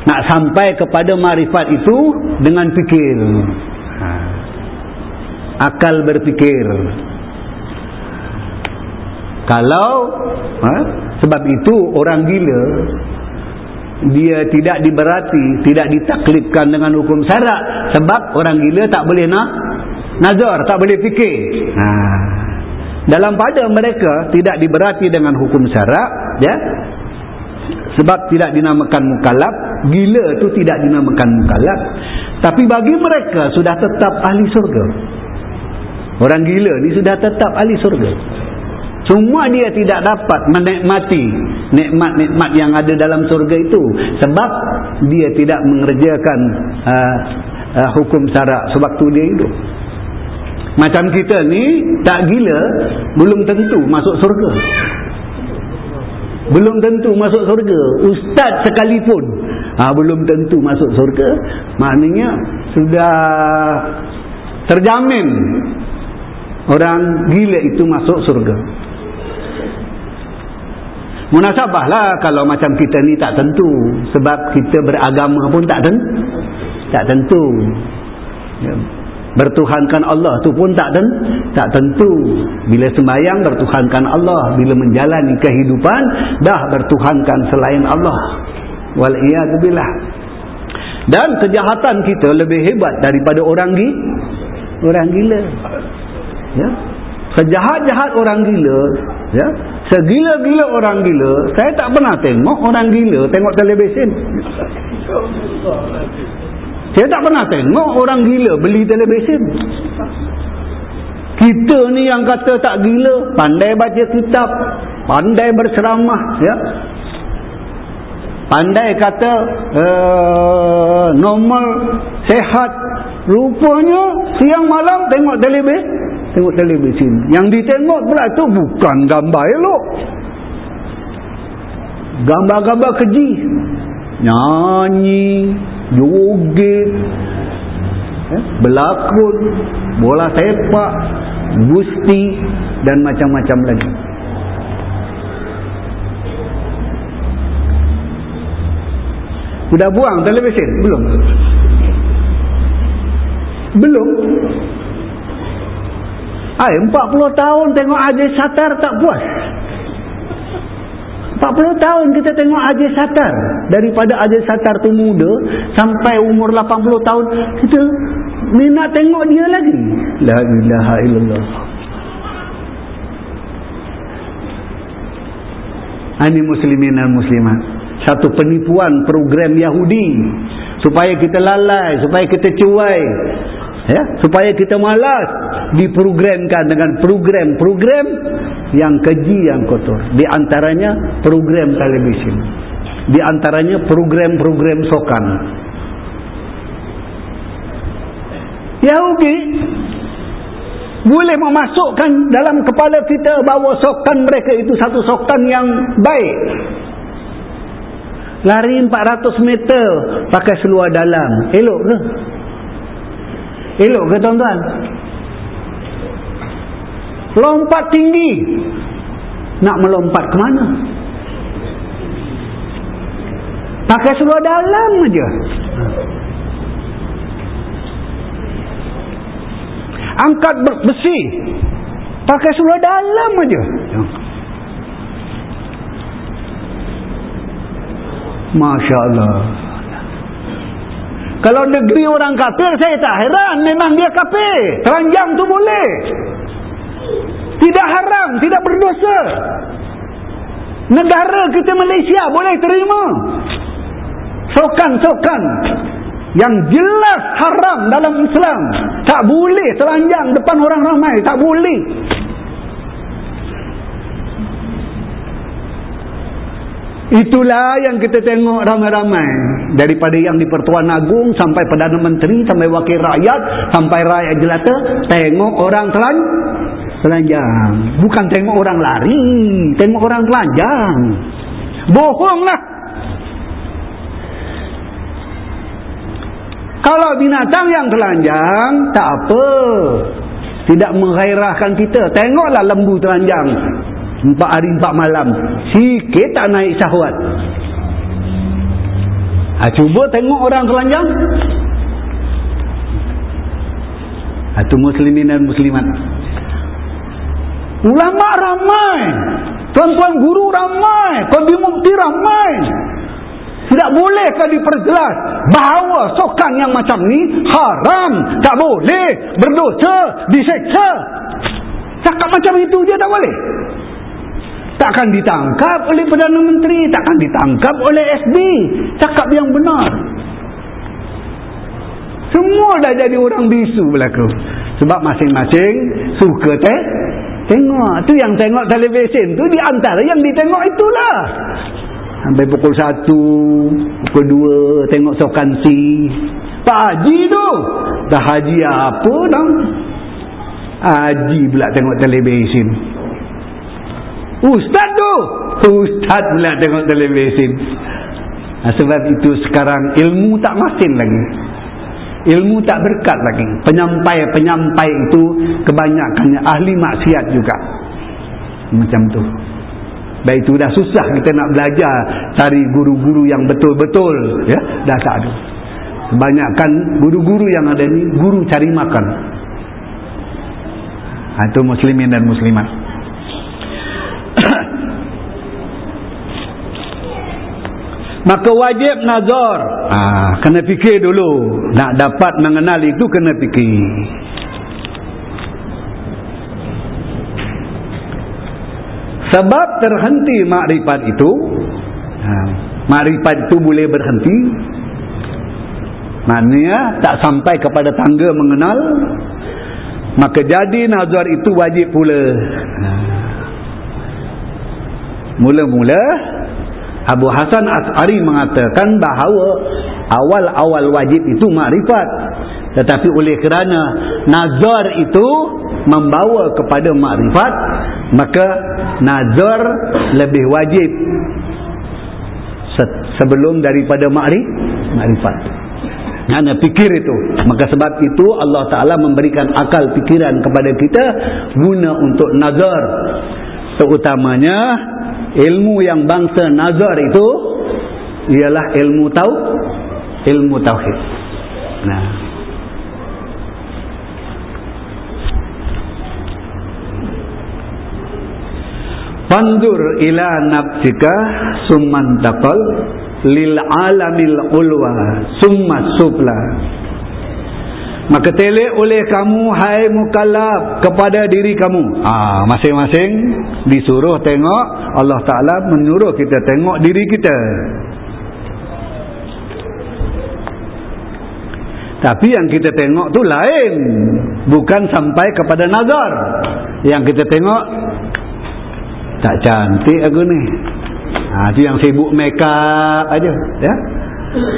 Nak sampai kepada marifat itu dengan fikir. Haa akal berfikir. Kalau ha, sebab itu orang gila dia tidak diberati tidak ditaklifkan dengan hukum syarak. Sebab orang gila tak boleh nak nazar tak boleh fikir. Ha. dalam pada mereka tidak diberati dengan hukum syarak ya? Sebab tidak dinamakan mukallaf gila tu tidak dinamakan mukallaf tapi bagi mereka sudah tetap ahli surga orang gila ni sudah tetap ahli surga Cuma dia tidak dapat menikmati nikmat-nikmat yang ada dalam surga itu. Sebab dia tidak mengerjakan uh, uh, hukum syarak sewaktu dia hidup. Macam kita ni tak gila, belum tentu masuk surga. Belum tentu masuk surga. Ustaz sekalipun ha, belum tentu masuk surga. Maknanya sudah terjamin orang gila itu masuk surga. Munasabahlah kalau macam kita ni tak tentu. Sebab kita beragama pun tak tentu. Tak tentu. Ya. Bertuhankan Allah tu pun tak tentu. Tak tentu. Bila sembahyang bertuhankan Allah. Bila menjalani kehidupan dah bertuhankan selain Allah. Wal'iyadzubillah. Dan kejahatan kita lebih hebat daripada orang gila. Orang gila. Ya. Sejahat-jahat orang gila. Ya. Segila-gila orang gila, saya tak pernah tengok orang gila tengok televisyen. Saya tak pernah tengok orang gila beli televisyen. Kita ni yang kata tak gila, pandai baca kitab, pandai berceramah, ya. Pandai kata uh, normal, sehat. Rupanya siang malam tengok televisyen tengok televisyen. Yang ditengok pula tu bukan gambar elok. Gambar-gambar keji. Nyanyi, joget, eh, berlakon, bola sepak, gusti dan macam-macam lagi. Sudah buang televisyen? Belum. Belum. Ay, 40 tahun tengok Haji Satar tak puas. 40 tahun kita tengok Haji Satar. Daripada Haji Satar tu muda sampai umur 80 tahun, kita ni nak tengok dia lagi. La ilaha illallah. Ini muslimin dan muslimat. Satu penipuan program Yahudi. Supaya kita lalai, supaya kita cuai ya? Supaya kita malas diprogramkan dengan program-program yang keji yang kotor. Di antaranya program televisi di antaranya program-program sokan. Yahudi boleh memasukkan dalam kepala kita bahawa sokan mereka itu satu sokan yang baik. Lari 400 meter pakai seluar dalam. Elok ke Elok ke tuan-tuan? Lompat tinggi. Nak melompat ke mana? Pakai seluar dalam aja. Angkat besi. Pakai seluar dalam aja. Masya Allah. Kalau negeri orang kafir saya tak heran memang dia kafir. Teranjang tu boleh. Tidak haram, tidak berdosa. Negara kita Malaysia boleh terima. Sokan-sokan yang jelas haram dalam Islam. Tak boleh telanjang depan orang ramai, tak boleh. Itulah yang kita tengok ramai-ramai. Daripada yang di Pertuan Agung sampai Perdana Menteri, sampai Wakil Rakyat, sampai Rakyat Jelata. Tengok orang telan, telanjang. Bukan tengok orang lari. Tengok orang telanjang. Bohonglah. Kalau binatang yang telanjang, tak apa. Tidak menghairahkan kita. Tengoklah lembu telanjang. Empat hari empat malam. Sikit tak naik syahwat. Ha, cuba tengok orang telanjang. Itu ha, muslimin dan muslimat. Ulama ramai. Tuan-tuan guru ramai. Kondi mukti ramai. Tidak bolehkah diperjelas bahawa sokan yang macam ni haram, tak boleh, berdosa, diseksa. Cakap macam itu dia tak boleh. Takkan ditangkap oleh Perdana Menteri, takkan ditangkap oleh SD. Cakap yang benar. Semua dah jadi orang bisu berlaku. Sebab masing-masing suka teh tengok. tu yang tengok televisyen tu di antara yang ditengok itulah. Sampai pukul 1, pukul 2 tengok sokan si. Pak Haji tu. Dah haji apa dong? Haji pula tengok televisyen. Ustaz tu. Ustaz pula tengok televisyen. Nah, sebab itu sekarang ilmu tak masin lagi. Ilmu tak berkat lagi. Penyampai-penyampai itu kebanyakannya ahli maksiat juga. Macam tu. Baik itu dah susah kita nak belajar cari guru-guru yang betul-betul. ya Dah tak ada. Kebanyakan guru-guru yang ada ni guru cari makan. Itu muslimin dan muslimat. Maka wajib nazar. Ha, kena fikir dulu. Nak dapat mengenal itu kena fikir. Sebab terhenti makrifat itu. Ha, makrifat itu boleh berhenti. Maknanya tak sampai kepada tangga mengenal. Maka jadi nazar itu wajib pula. Ha. Mula-mula Abu Hasan As'ari mengatakan bahawa awal-awal wajib itu makrifat. Tetapi oleh kerana nazar itu membawa kepada makrifat, maka nazar lebih wajib sebelum daripada makrifat. Kerana fikir itu. Maka sebab itu Allah Ta'ala memberikan akal fikiran kepada kita guna untuk nazar. Terutamanya ilmu yang bangsa nazar itu ialah ilmu tau ilmu tauhid. Nah. Pandur ila nafsika summan taqal lil alamil ulwa summa supla Maka telik oleh kamu hai mukallaf kepada diri kamu. Ah, masing-masing disuruh tengok Allah Taala menyuruh kita tengok diri kita. Tapi yang kita tengok tu lain. Bukan sampai kepada nazar. Yang kita tengok tak cantik aku ni. Ah, tu yang sibuk make up aja, ya.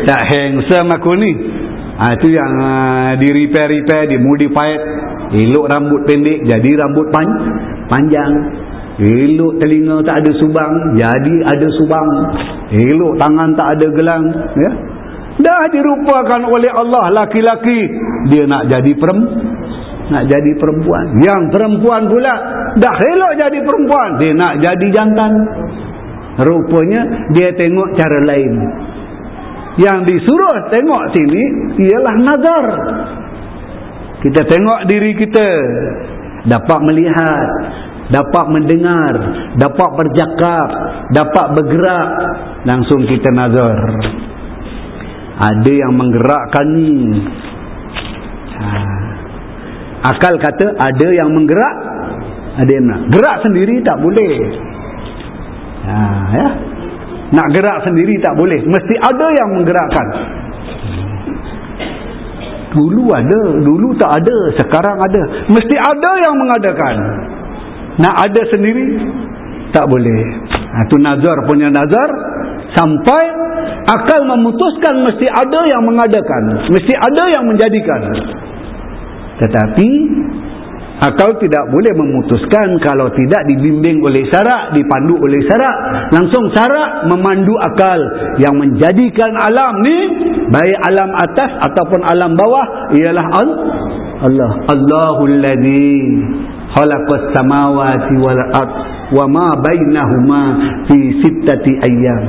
Tak handsome aku ni. Ha, itu yang uh, di repair-repair, di modified. Elok rambut pendek, jadi rambut pan panjang. Elok telinga tak ada subang, jadi ada subang. Elok tangan tak ada gelang. Ya? Dah dirupakan oleh Allah laki-laki. Dia nak jadi perempuan. Nak jadi perempuan. Yang perempuan pula, dah elok jadi perempuan. Dia nak jadi jantan. Rupanya dia tengok cara lain. Yang disuruh tengok sini ialah nazar. Kita tengok diri kita. Dapat melihat. Dapat mendengar. Dapat bercakap. Dapat bergerak. Langsung kita nazar. Ada yang menggerakkan ni. Ha. Akal kata ada yang menggerak. Ada yang nak. Gerak sendiri tak boleh. Ha, ya. Nak gerak sendiri tak boleh. Mesti ada yang menggerakkan. Dulu ada. Dulu tak ada. Sekarang ada. Mesti ada yang mengadakan. Nak ada sendiri. Tak boleh. Itu ha, nazar punya nazar. Sampai akal memutuskan mesti ada yang mengadakan. Mesti ada yang menjadikan. Tetapi Akal tidak boleh memutuskan kalau tidak dibimbing oleh syarak, dipandu oleh syarak. Langsung syarak memandu akal yang menjadikan alam ni, baik alam atas ataupun alam bawah, ialah Allah. Allahul ladhi khalaqas samawati wal ard wa ma bainahuma fi sittati ayyam.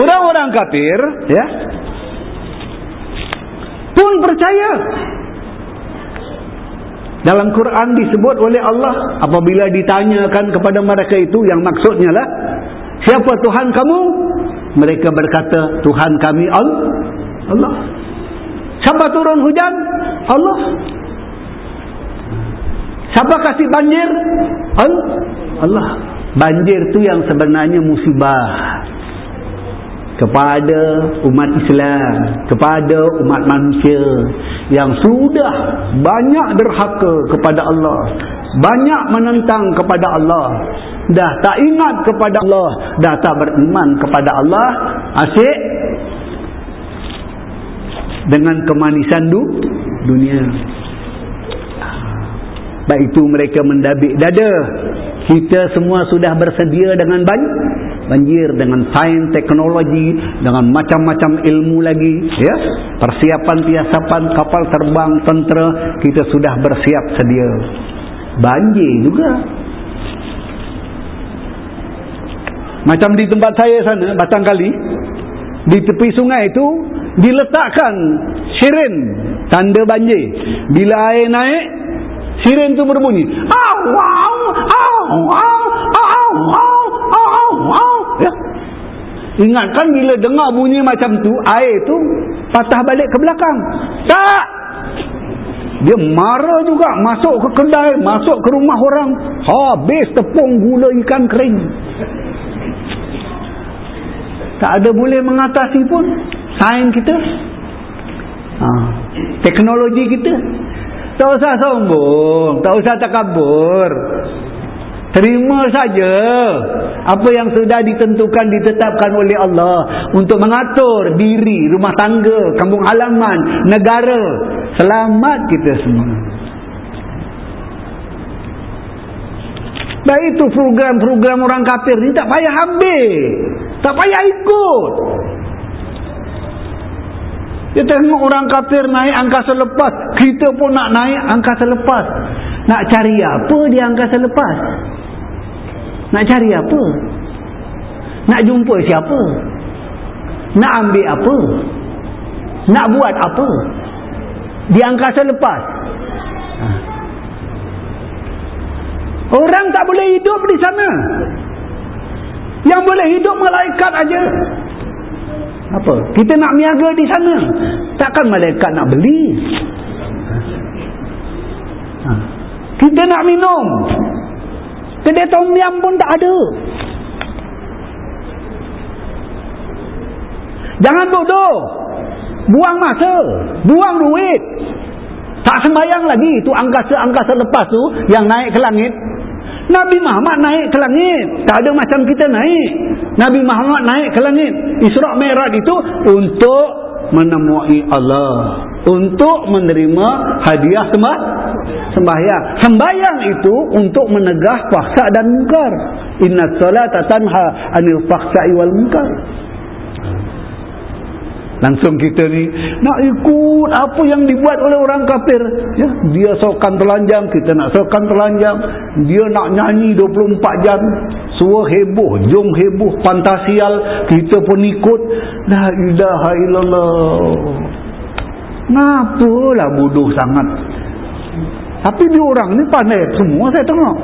Orang-orang kafir, ya, pun percaya dalam Quran disebut oleh Allah apabila ditanyakan kepada mereka itu yang maksudnya lah siapa Tuhan kamu? Mereka berkata, Tuhan kami Allah. Siapa turun hujan? Allah. Siapa kasih banjir? Allah. Banjir tu yang sebenarnya musibah kepada umat Islam, kepada umat manusia yang sudah banyak derhaka kepada Allah, banyak menentang kepada Allah, dah tak ingat kepada Allah, dah tak beriman kepada Allah, asyik dengan kemanisan du, dunia. Baik itu mereka mendabik dada. Kita semua sudah bersedia dengan banjir, dengan sains, teknologi, dengan macam-macam ilmu lagi. Ya, Persiapan piasapan kapal terbang, tentera, kita sudah bersiap sedia. Banjir juga. Macam di tempat saya sana, batang kali, di tepi sungai itu, diletakkan siren tanda banjir. Bila air naik, Siren tu berbunyi. Au, au, au, au, Ingatkan bila dengar bunyi macam tu, air tu patah balik ke belakang. Tak. Dia marah juga masuk ke kedai, masuk ke rumah orang. Habis tepung gula ikan kering. Tak ada boleh mengatasi pun. Sains kita. Ha. Teknologi kita. Tak usah sombong. Tak usah takabur. Terima saja apa yang sudah ditentukan, ditetapkan oleh Allah untuk mengatur diri, rumah tangga, kampung halaman, negara. Selamat kita semua. Baik itu program-program orang kafir ni tak payah ambil. Tak payah ikut. Dia tengok orang kafir naik angkasa lepas. Kita pun nak naik angkasa lepas. Nak cari apa di angkasa lepas? Nak cari apa? Nak jumpa siapa? Nak ambil apa? Nak buat apa? Di angkasa lepas. Ha. Orang tak boleh hidup di sana. Yang boleh hidup malaikat aja. Apa? Kita nak miaga di sana. Takkan malaikat nak beli. Ha. Kita nak minum. Kedai tom yam pun tak ada. Jangan bodoh. Buang masa. Buang duit. Tak sembayang lagi. Itu angkasa-angkasa lepas tu yang naik ke langit. Nabi Muhammad naik ke langit. Tak ada macam kita naik. Nabi Muhammad naik ke langit. Isra' Mi'raj itu untuk menemui Allah. Untuk menerima hadiah sembah, sembahyang. Sembahyang itu untuk menegah faksa dan mungkar. Inna salata tanha anil faksa'i wal mungkar. Langsung kita ni nak ikut apa yang dibuat oleh orang kafir. Ya, dia sokan telanjang, kita nak sokan telanjang. Dia nak nyanyi 24 jam. Suara heboh, jom heboh, fantasial. Kita pun ikut. La ilaha illallah. Ngapalah bodoh sangat. Tapi dia orang ni pandai semua saya tengok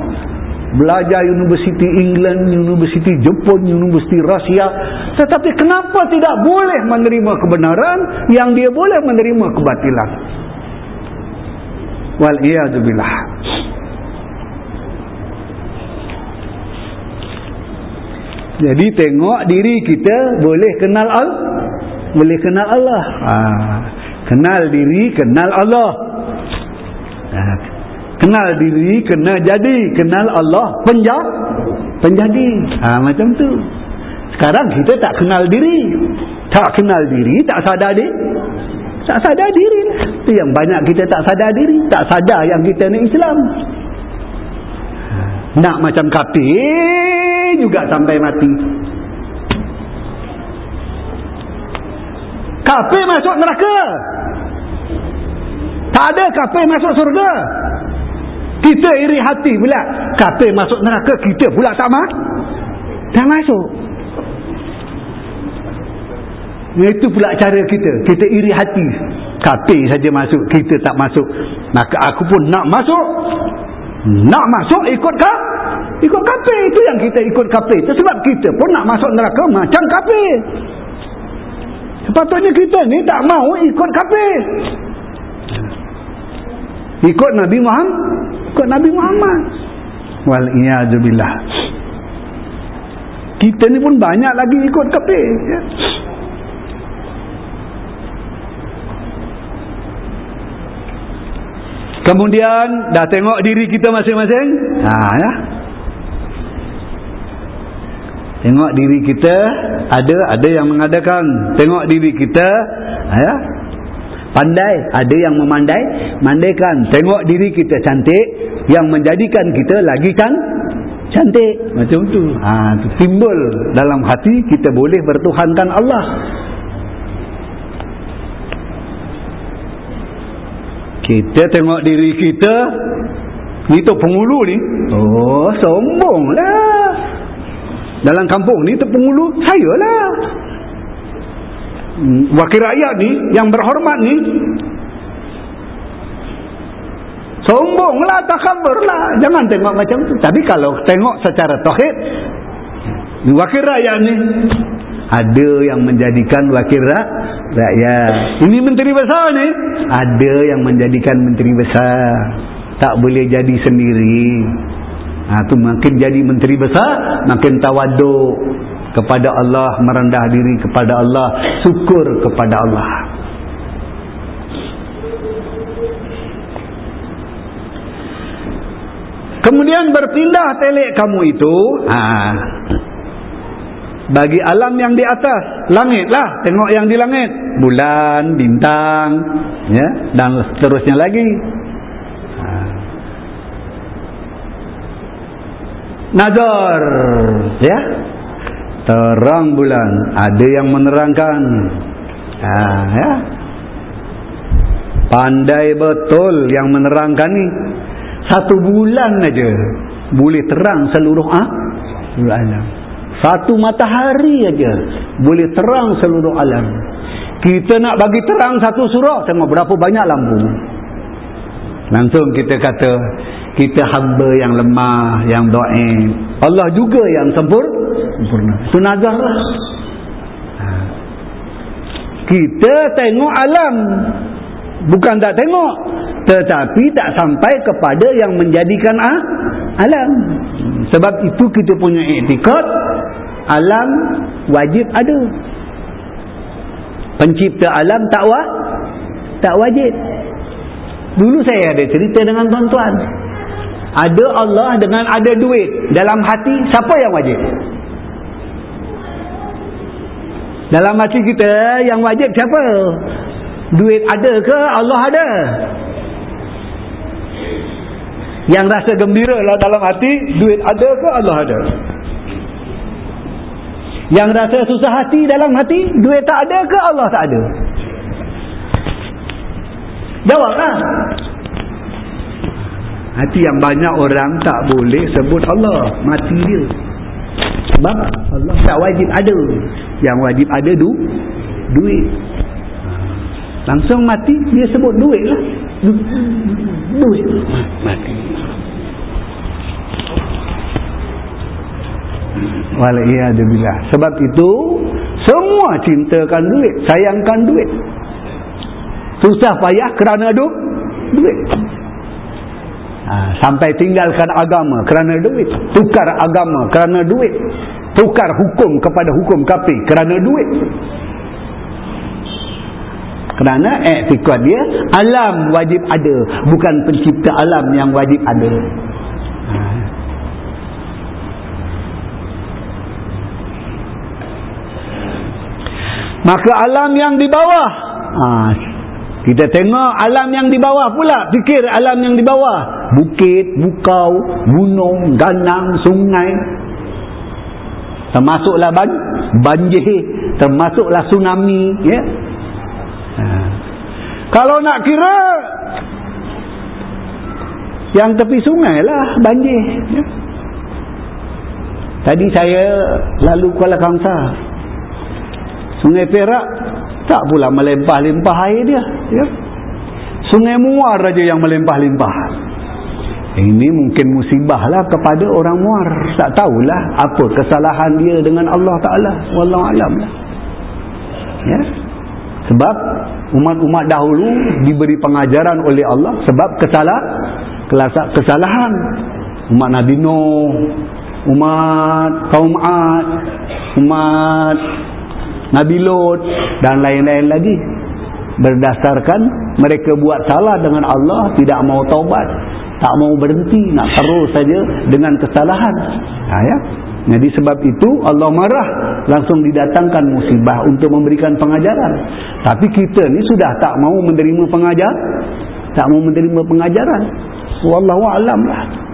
belajar Universiti England, Universiti Jepun, Universiti Rusia. Tetapi kenapa tidak boleh menerima kebenaran yang dia boleh menerima kebatilan? Wal iyadzubillah. Jadi tengok diri kita boleh kenal Allah. Boleh kenal Allah. Ha. Kenal diri, kenal Allah. Ha. Kenal diri, kena jadi. Kenal Allah, penjah, penjadi. Ha, macam tu. Sekarang kita tak kenal diri. Tak kenal diri, tak sadar diri. Tak sadar diri. Itu yang banyak kita tak sadar diri. Tak sadar yang kita ni Islam. Nak macam kafir juga sampai mati. Kafir masuk neraka. Tak ada kafir masuk surga. Kita iri hati pula. Kata masuk neraka, kita pula tak mah. Tak masuk. Itu pula cara kita. Kita iri hati. Kata saja masuk, kita tak masuk. Maka aku pun nak masuk. Nak masuk ikut kah? ikut kafir itu yang kita ikut kafir itu sebab kita pun nak masuk neraka macam kafir sepatutnya kita ni tak mau ikut kafir ikut Nabi Muhammad ikut Nabi Muhammad wal iyadzubillah kita ni pun banyak lagi ikut kafir ya. Kemudian dah tengok diri kita masing-masing. Ha ya. Tengok diri kita ada ada yang mengadakan. Tengok diri kita ya. Pandai, ada yang memandai, mandaikan. Tengok diri kita cantik yang menjadikan kita lagi kan cantik. Macam tu. Ha tu timbul dalam hati kita boleh bertuhankan Allah. Kita tengok diri kita Ni tu pengulu ni Oh sombong lah Dalam kampung ni tu pengulu Saya lah hmm, Wakil rakyat ni Yang berhormat ni Sombong lah Takabur lah Jangan tengok macam tu. Tapi kalau tengok secara tohid Wakil rakyat ni ada yang menjadikan wakil rakyat. Ini menteri besar ni ada yang menjadikan menteri besar. Tak boleh jadi sendiri ha, tu makin jadi menteri besar makin tawaduk kepada Allah merendah diri kepada Allah syukur kepada Allah. Kemudian berpindah telek kamu itu ha, bagi alam yang di atas langit lah tengok yang di langit. Bulan bintang ya dan seterusnya lagi nazar. Ya? Terang bulan. Ada yang menerangkan. Ha, ya? Pandai betul yang menerangkan ni. Satu bulan aja boleh terang seluruh seluruh alam. Satu matahari aja boleh terang seluruh alam. Kita nak bagi terang satu surah, tengok berapa banyak lampu. Langsung kita kata, kita hamba yang lemah, yang do'in. Allah juga yang sempur, sempurna. Itu nazar lah. Ha. Kita tengok alam. Bukan tak tengok. Tetapi tak sampai kepada yang menjadikan alam. Sebab itu kita punya etikot alam wajib ada pencipta alam tak wa tak wajib dulu saya ada cerita dengan tuan-tuan ada Allah dengan ada duit. Dalam hati siapa yang wajib? Dalam hati kita yang wajib siapa? Duit ada ke? Allah ada. Yang rasa gembira lah dalam hati duit ada ke? Allah ada. Yang rasa susah hati dalam hati, duit tak ada ke? Allah tak ada? Jawablah. Hati yang banyak orang tak boleh sebut Allah. Mati dia. Sebab Allah tak wajib ada. Yang wajib ada du duit. Langsung mati, dia sebut duit lah. Duit. Mati. Waliyahdubillah. Sebab itu, semua cintakan duit. Sayangkan duit. Susah payah kerana du duit. Ha, sampai tinggalkan agama kerana duit. Tukar agama kerana duit. Tukar hukum kepada hukum kapi kerana duit. Kerana etikad dia, alam wajib ada. Bukan pencipta alam yang wajib ada. Maka alam yang di bawah. Ha, kita tengok alam yang di bawah pula. Fikir alam yang di bawah. Bukit, bukau, gunung, ganang, sungai. Termasuklah ban banjir. Termasuklah tsunami. Ya? Ha. Kalau nak kira. Yang tepi sungai lah banjir. Ya? Tadi saya lalu Kuala Kangsar. Sungai Perak tak pula melimpah-limpah air dia. Ya. Sungai Muar raja yang melimpah-limpah. ini mungkin musibah lah kepada orang muar tak tahulah apa kesalahan dia dengan Allah Ta'ala Wallahualam lah ya sebab umat-umat dahulu diberi pengajaran oleh Allah sebab kesalah kesalahan umat Nabi Nuh umat kaum Ad umat Nabi Lot dan lain-lain lagi. Berdasarkan mereka buat salah dengan Allah tidak mau taubat tak mau berhenti nak terus saja dengan kesalahan. Ha, ya? jadi sebab itu Allah marah. Langsung didatangkan musibah untuk memberikan pengajaran. Tapi kita ni sudah tak mau menerima pengajar tak mau menerima pengajaran. Wallahu alam lah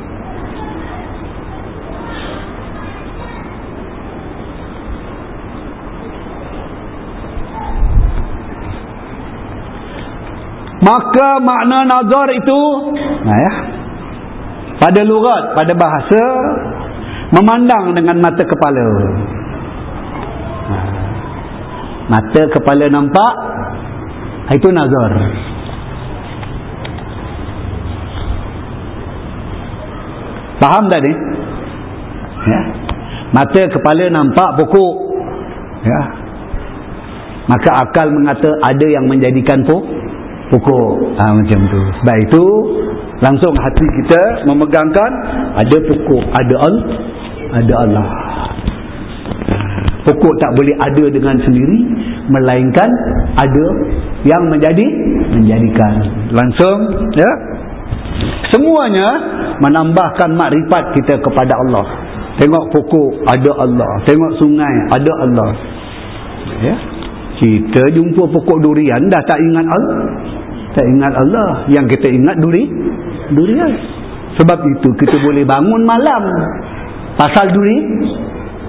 maka makna nazar itu nah ya pada lugat pada bahasa memandang dengan mata kepala. Mata kepala nampak itu nazar. Faham tak ni? Ya. Mata kepala nampak pokok. Ya. Maka akal mengata ada yang menjadikan pokok pokok ha, macam tu. Sebab itu langsung hati kita memegangkan ada pokok ada al ada Allah. Pokok tak boleh ada dengan sendiri melainkan ada yang menjadi menjadikan. Langsung ya. Semuanya menambahkan makrifat kita kepada Allah. Tengok pokok ada Allah. Tengok sungai ada Allah. Ya kita jumpa pokok durian dah tak ingat Allah. Tak ingat Allah. Yang kita ingat duri durian. Sebab itu kita boleh bangun malam. Pasal duri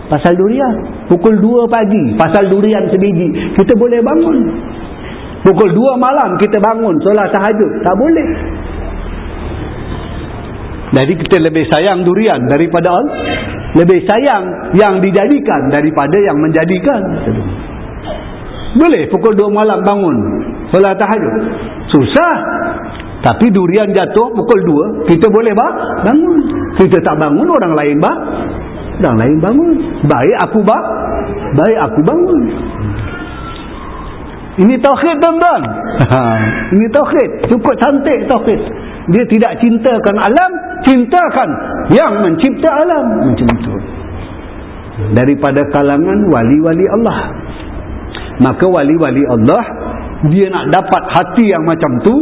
pasal durian. Pukul 2 pagi pasal durian sebiji kita boleh bangun. Pukul 2 malam kita bangun solat tahajud. Tak boleh. Jadi kita lebih sayang durian daripada Allah. Lebih sayang yang dijadikan daripada yang menjadikan boleh pukul 2 malam bangun solat tahajud. Susah. Tapi durian jatuh pukul 2, kita boleh bah? bangun. Kita tak bangun orang lain bah? Orang lain bangun. Baik aku bah? Baik aku bangun. Ini tauhid tuan-tuan. Ini tauhid. Cukup cantik tauhid. Dia tidak cintakan alam, cintakan yang mencipta alam. Macam itu. Daripada kalangan wali-wali Allah maka wali-wali Allah dia nak dapat hati yang macam tu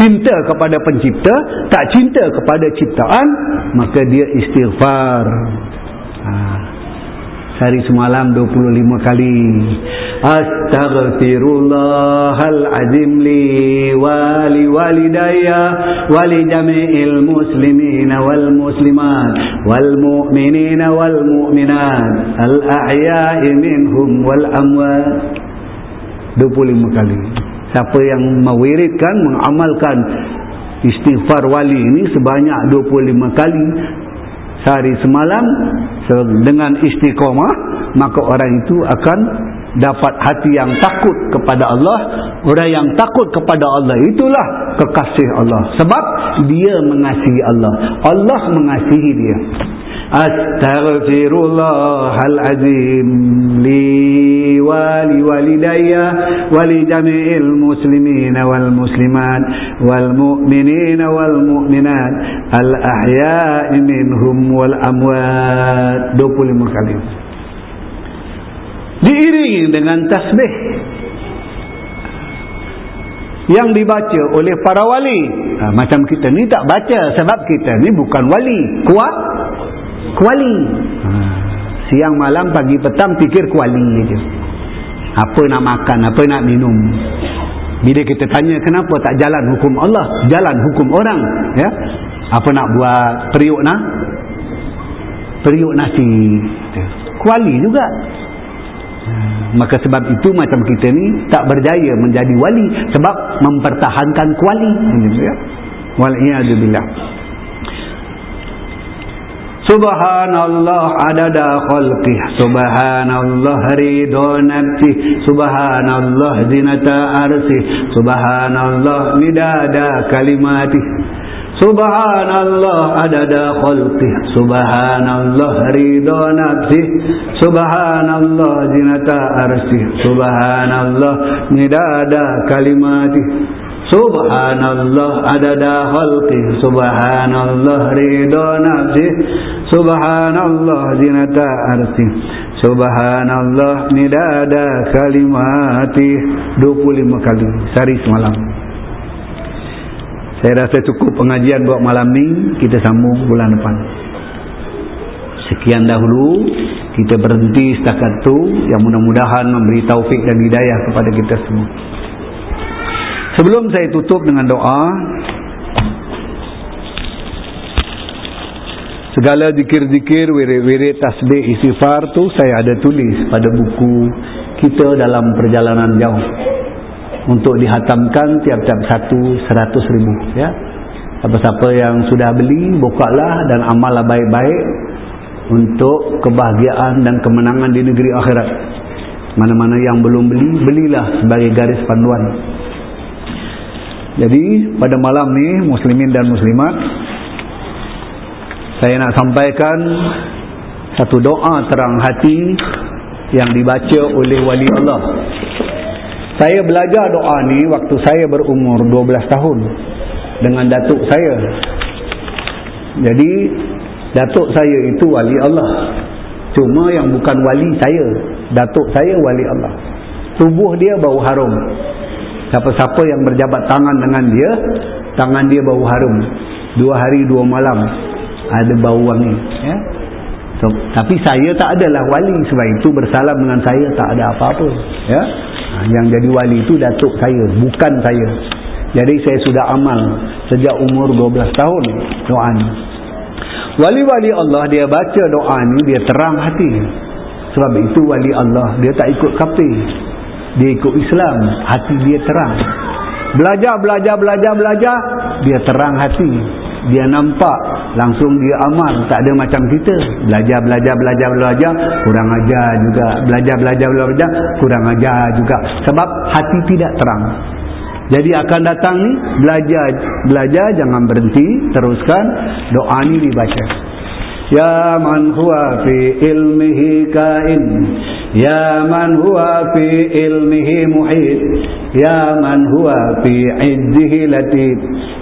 cinta kepada pencipta tak cinta kepada ciptaan maka dia istighfar. Ha. sehari semalam 25 kali. Astaghfirullahaladzim li wali walidaya wali jami'il muslimina wal muslimat wal mu'minina wal mu'minat al a'ya'i minhum wal amwat 25 kali. Siapa yang mewiridkan mengamalkan istighfar wali ini sebanyak 25 kali sehari semalam dengan istiqomah maka orang itu akan dapat hati yang takut kepada Allah. Orang yang takut kepada Allah itulah kekasih Allah. Sebab dia mengasihi Allah. Allah mengasihi dia Astaghfirullahalazim li wali walidayya wali jami'il muslimin wal muslimat wal mu'minin wal mu'minat al ahya'i minhum wal amwat 25 kali. Diiringi dengan tasbih yang dibaca oleh para wali. Ha, macam kita ni tak baca sebab kita ni bukan wali. Kuat kuali. Siang malam pagi petang fikir kuali je. Apa nak makan apa nak minum? Bila kita tanya kenapa tak jalan hukum Allah? Jalan hukum orang ya? Apa nak buat? Periuk nak periuk nasi. Kuali juga. Ha. maka sebab itu macam kita ni tak berjaya menjadi wali sebab mempertahankan kuali. Ya? Waliyadzubillah Subhanallah adada khalqih. Subhanallah ridho nafsih Subhanallah zinata arsih. Subhanallah midada kalimatih Subhanallah adada khalqih. Subhanallah ridha nafsih Subhanallah zinata arsih. Subhanallah nidada kalimatih Subhanallah adada khalqih. Subhanallah ridha nafsih Subhanallah zinata arsih Subhanallah nidada kalimatih 25 kali sehari semalam saya rasa cukup pengajian buat malam ni. Kita sambung bulan depan. Sekian dahulu. Kita berhenti setakat tu. Yang mudah-mudahan memberi taufik dan hidayah kepada kita semua. Sebelum saya tutup dengan doa. Segala zikir-zikir, wirid-wirid, tasbih, istighfar tu saya ada tulis pada buku kita dalam perjalanan jauh. Untuk dihatamkan tiap-tiap satu seratus ribu ya. Siapa-siapa yang sudah beli bukalah dan amallah baik-baik untuk kebahagiaan dan kemenangan di negeri akhirat. Mana-mana yang belum beli belilah sebagai garis panduan. Jadi pada malam ni muslimin dan muslimat saya nak sampaikan satu doa terang hati yang dibaca oleh wali Allah saya belajar doa ni waktu saya berumur 12 tahun dengan datuk saya. Jadi datuk saya itu wali Allah. Cuma yang bukan wali saya, datuk saya wali Allah. Tubuh dia bau harum. Siapa-siapa yang berjabat tangan dengan dia, tangan dia bau harum. Dua hari dua malam ada bau wangi, ya. So, tapi saya tak adalah wali. Sebab itu bersalam dengan saya tak ada apa-apa, ya. Ha, yang jadi wali itu datuk saya bukan saya. Jadi saya sudah amal sejak umur 12 tahun doa ni. Wali-wali Allah dia baca doa ni dia terang hati. Sebab itu wali Allah dia tak ikut kafir. Dia ikut Islam hati dia terang. Belajar belajar belajar belajar dia terang hati. Dia nampak langsung dia amal tak ada macam kita. Belajar belajar belajar belajar. Kurang ajar juga. Belajar belajar belajar. Kurang ajar juga. Sebab hati tidak terang. Jadi akan datang ni belajar belajar. Jangan berhenti. Teruskan doa ni dibaca Ya man huwa fi ilmihi kain Ya man huwa fi ilmihi muhid Ya man huwa fi izzihi latif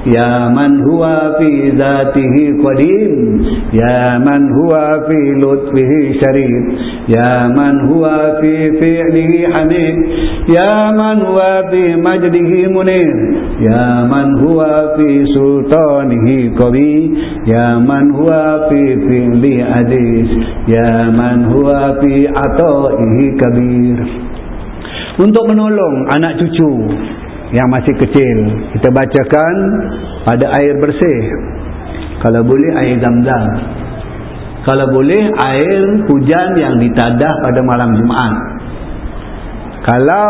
يا من هو في ذاته قديم. يا من هو في لطفه شريف. يا من هو في فعله حميد. يا من هو في مجده منير. يا من هو في سلطانه قوي. يا من هو في فعله mubin bi adis ya man huwa fi ataihi kabir. Untuk menolong anak cucu yang masih kecil kita bacakan pada air bersih. Kalau boleh air zamzam. Kalau boleh air hujan yang ditadah pada malam jumaat. Kalau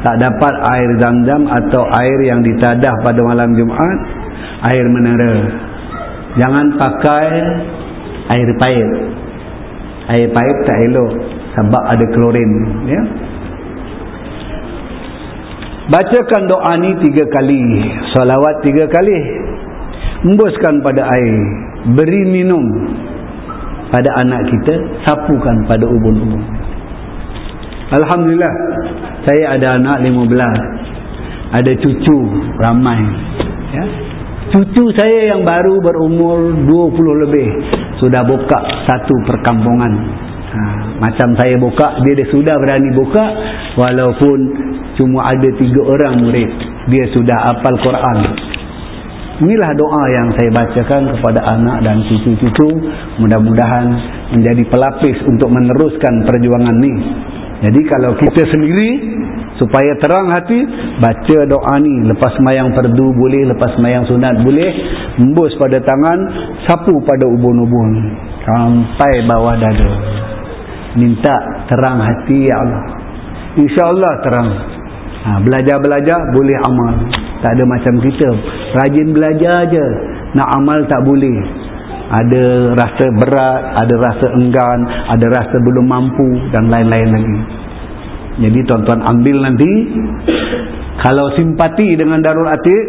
tak dapat air zamzam atau air yang ditadah pada malam jumaat air menara jangan pakai air paip air paip tak elok sebab ada klorin ya Bacakan doa ni tiga kali. Salawat tiga kali. Embuskan pada air. Beri minum pada anak kita. Sapukan pada ubun-ubun. Alhamdulillah. Saya ada anak lima belas. Ada cucu ramai. Ya. Cucu saya yang baru berumur dua puluh lebih. Sudah buka satu perkampungan. Ha, macam saya buka, dia dah sudah berani buka. Walaupun cuma ada tiga orang murid dia sudah hafal Quran inilah doa yang saya bacakan kepada anak dan cucu-cucu mudah-mudahan menjadi pelapis untuk meneruskan perjuangan ni jadi kalau kita sendiri supaya terang hati baca doa ni lepas mayang perdu boleh lepas mayang sunat boleh embus pada tangan sapu pada ubun-ubun sampai bawah dada minta terang hati ya Allah insyaAllah terang Ha, belajar-belajar boleh amal. Tak ada macam kita. Rajin belajar aja. Nak amal tak boleh. Ada rasa berat, ada rasa enggan, ada rasa belum mampu dan lain-lain lagi. Jadi tuan-tuan ambil nanti. Kalau simpati dengan Darul Atik,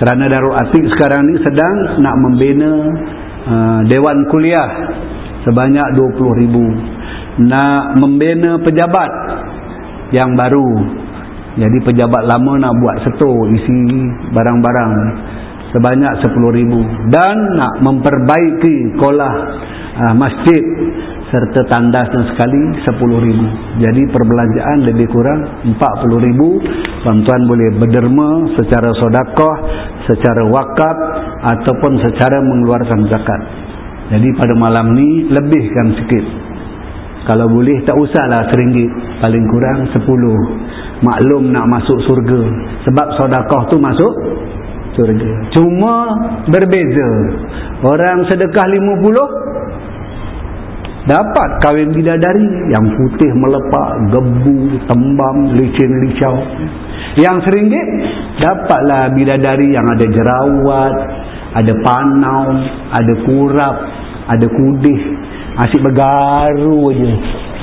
kerana Darul Atik sekarang ni sedang nak membina uh, Dewan Kuliah sebanyak 20 ribu. Nak membina pejabat yang baru. Jadi pejabat lama nak buat setor isi barang-barang sebanyak 10 ribu. Dan nak memperbaiki kolah uh, masjid serta tandasnya sekali 10 ribu. Jadi perbelanjaan lebih kurang 40 ribu. Tuan-tuan boleh berderma secara sodakoh secara wakaf ataupun secara mengeluarkan zakat. Jadi pada malam ni lebihkan sikit. Kalau boleh tak usahlah seringgit. Paling kurang 10 maklum nak masuk surga. Sebab sodakoh tu masuk surga. Cuma berbeza. Orang sedekah 50 dapat kahwin bidadari yang putih melepak, gebu, tembam, licin licau. Yang seringgit dapatlah bidadari yang ada jerawat, ada panau, ada kurap, ada kudih, asyik bergaru aja.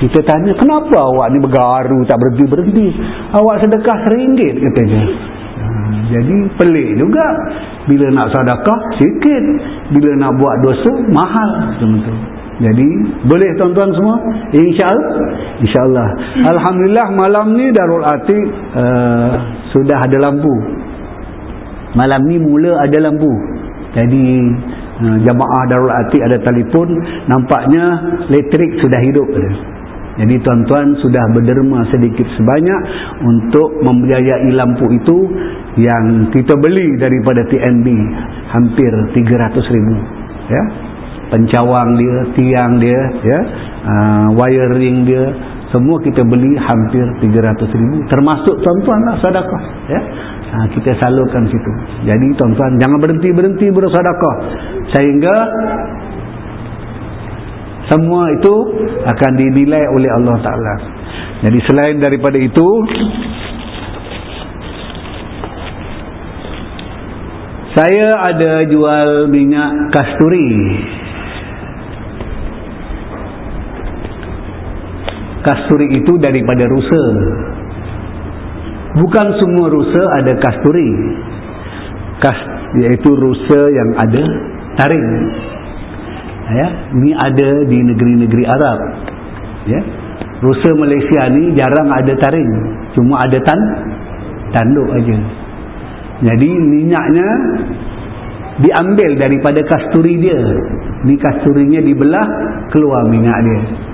Kita tanya, kenapa awak ni bergaru tak berhenti-berhenti? Awak sedekah seringgit katanya. Ha, jadi pelik juga. Bila nak sedekah, sikit. Bila nak buat dosa, mahal. Teman-teman. Jadi boleh tuan-tuan semua? Insya-Allah. Insya-Allah. Alhamdulillah malam ni Darul Atik uh, sudah ada lampu. Malam ni mula ada lampu. Jadi uh, jamaah Darul Atik ada telefon, nampaknya listrik sudah hidup. Jadi tuan-tuan sudah berderma sedikit sebanyak untuk membiayai lampu itu yang kita beli daripada TNB hampir 300 ribu. Ya pencawang dia, tiang dia, ya, uh, wiring dia, semua kita beli hampir 300 ribu. Termasuk tuan-tuan lah sadakah. Ya. Uh, kita salurkan situ. Jadi tuan-tuan jangan berhenti-berhenti bersadakah. Sehingga semua itu akan dinilai oleh Allah Ta'ala. Jadi selain daripada itu, saya ada jual minyak kasturi. Kasturi itu daripada rusa. Bukan semua rusa ada kasturi. Kast, iaitu rusa yang ada taring. Ya ini ada di negeri-negeri Arab. Ya rusa Malaysia ni jarang ada taring. Cuma ada tan tanduk aja. Jadi minyaknya diambil daripada kasturi dia. Ni kasturinya dibelah keluar minyak dia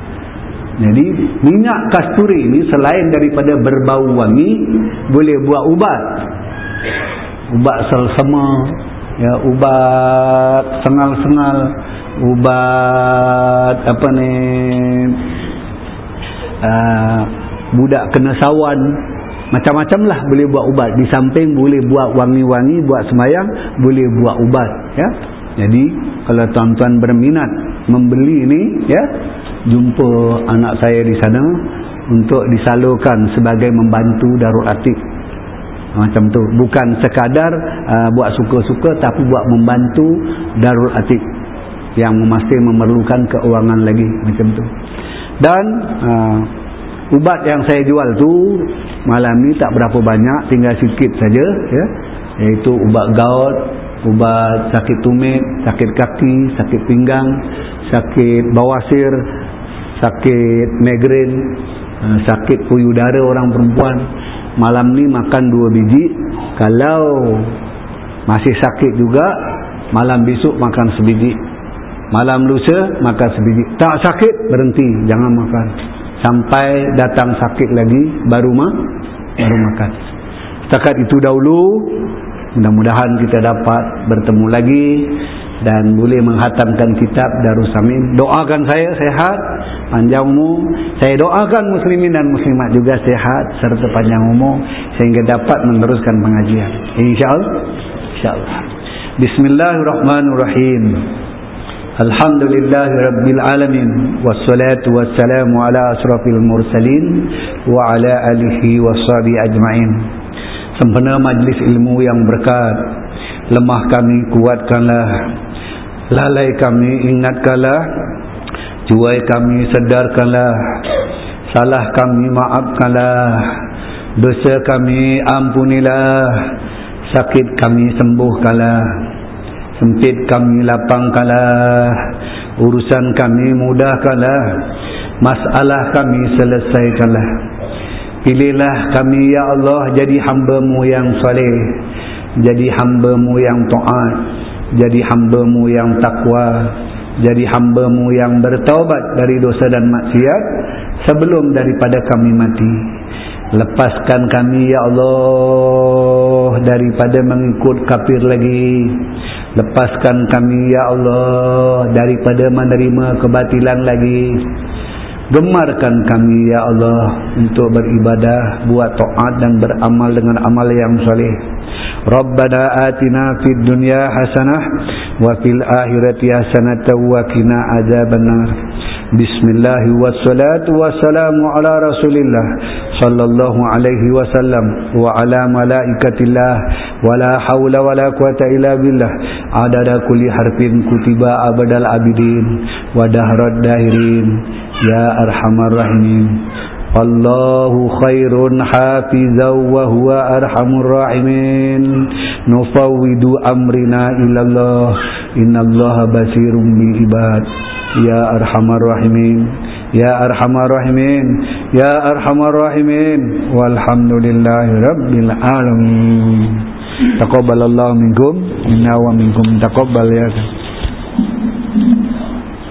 jadi minyak kasturi ini selain daripada berbau wangi boleh buat ubat. Ubat selsema, ya ubat sengal-sengal, ubat apa ni? Uh, budak kena sawan macam-macam lah boleh buat ubat di samping boleh buat wangi-wangi buat semayang boleh buat ubat ya jadi kalau tuan-tuan berminat membeli ini ya jumpa anak saya di sana untuk disalurkan sebagai membantu Darul Atik. Macam tu. Bukan sekadar uh, buat suka-suka tapi buat membantu Darul Atik yang masih memerlukan keuangan lagi. Macam tu. Dan uh, ubat yang saya jual tu malam ni tak berapa banyak tinggal sikit saja ya. Iaitu ubat gout ubat sakit tumit sakit kaki sakit pinggang sakit bawasir sakit migrain uh, sakit puyudara orang perempuan. Malam ni makan dua biji. Kalau masih sakit juga malam besok makan sebiji. Malam lusa makan sebiji. Tak sakit berhenti. Jangan makan. Sampai datang sakit lagi baru ma baru makan. Setakat itu dahulu mudah-mudahan kita dapat bertemu lagi dan boleh menghatamkan kitab Darussamin doakan saya sehat panjang umur saya doakan muslimin dan muslimat juga sehat serta panjang umur sehingga dapat meneruskan pengajian. Insyaallah. Insyaallah. Bismillahirrahmanirrahim. Alhamdulillahirabbil alamin. Wassalatu wassalamu ala asrafil mursalin wa ala alihi washabi ajmain sempena majlis ilmu yang berkat. Lemah kami kuatkanlah. Lalai kami ingatkanlah. Juai kami sedarkanlah. Salah kami maafkanlah. Dosa kami ampunilah. Sakit kami sembuhkanlah. Sempit kami lapangkanlah. Urusan kami mudahkanlah. Masalah kami selesaikanlah pilihlah kami ya Allah jadi hamba-Mu yang saleh jadi hamba-Mu yang taat jadi hamba-Mu yang takwa jadi hamba-Mu yang bertaubat dari dosa dan maksiat sebelum daripada kami mati. Lepaskan kami ya Allah daripada mengikut kafir lagi. Lepaskan kami ya Allah daripada menerima kebatilan lagi gemarkan kami ya Allah untuk beribadah buat taat dan beramal dengan amal yang soleh Rabbana atina fid dunya hasanah wa fil akhirati hasanah wa qina adzabannar Bismillah wassalatu wassalamu ala rasulillah sallallahu alaihi wasallam wa ala malaikatillah wa la hawla wa la quwata illa billah. Adada kulli harfin kutiba abadal abidin wa dahrad dahirin. Ya arhamar rahimin Allahu khairun hafizan wa huwa arhamur rahimin nufawwidu amrina ila Allah innallaha basirun bil ibad Ya Arhamar Rahimin Ya Arhamar Rahimin Ya Arhamar Rahimin Walhamdulillahi Rabbil Alamin Taqabbalallahu minkum Inna wa minkum taqabbal ya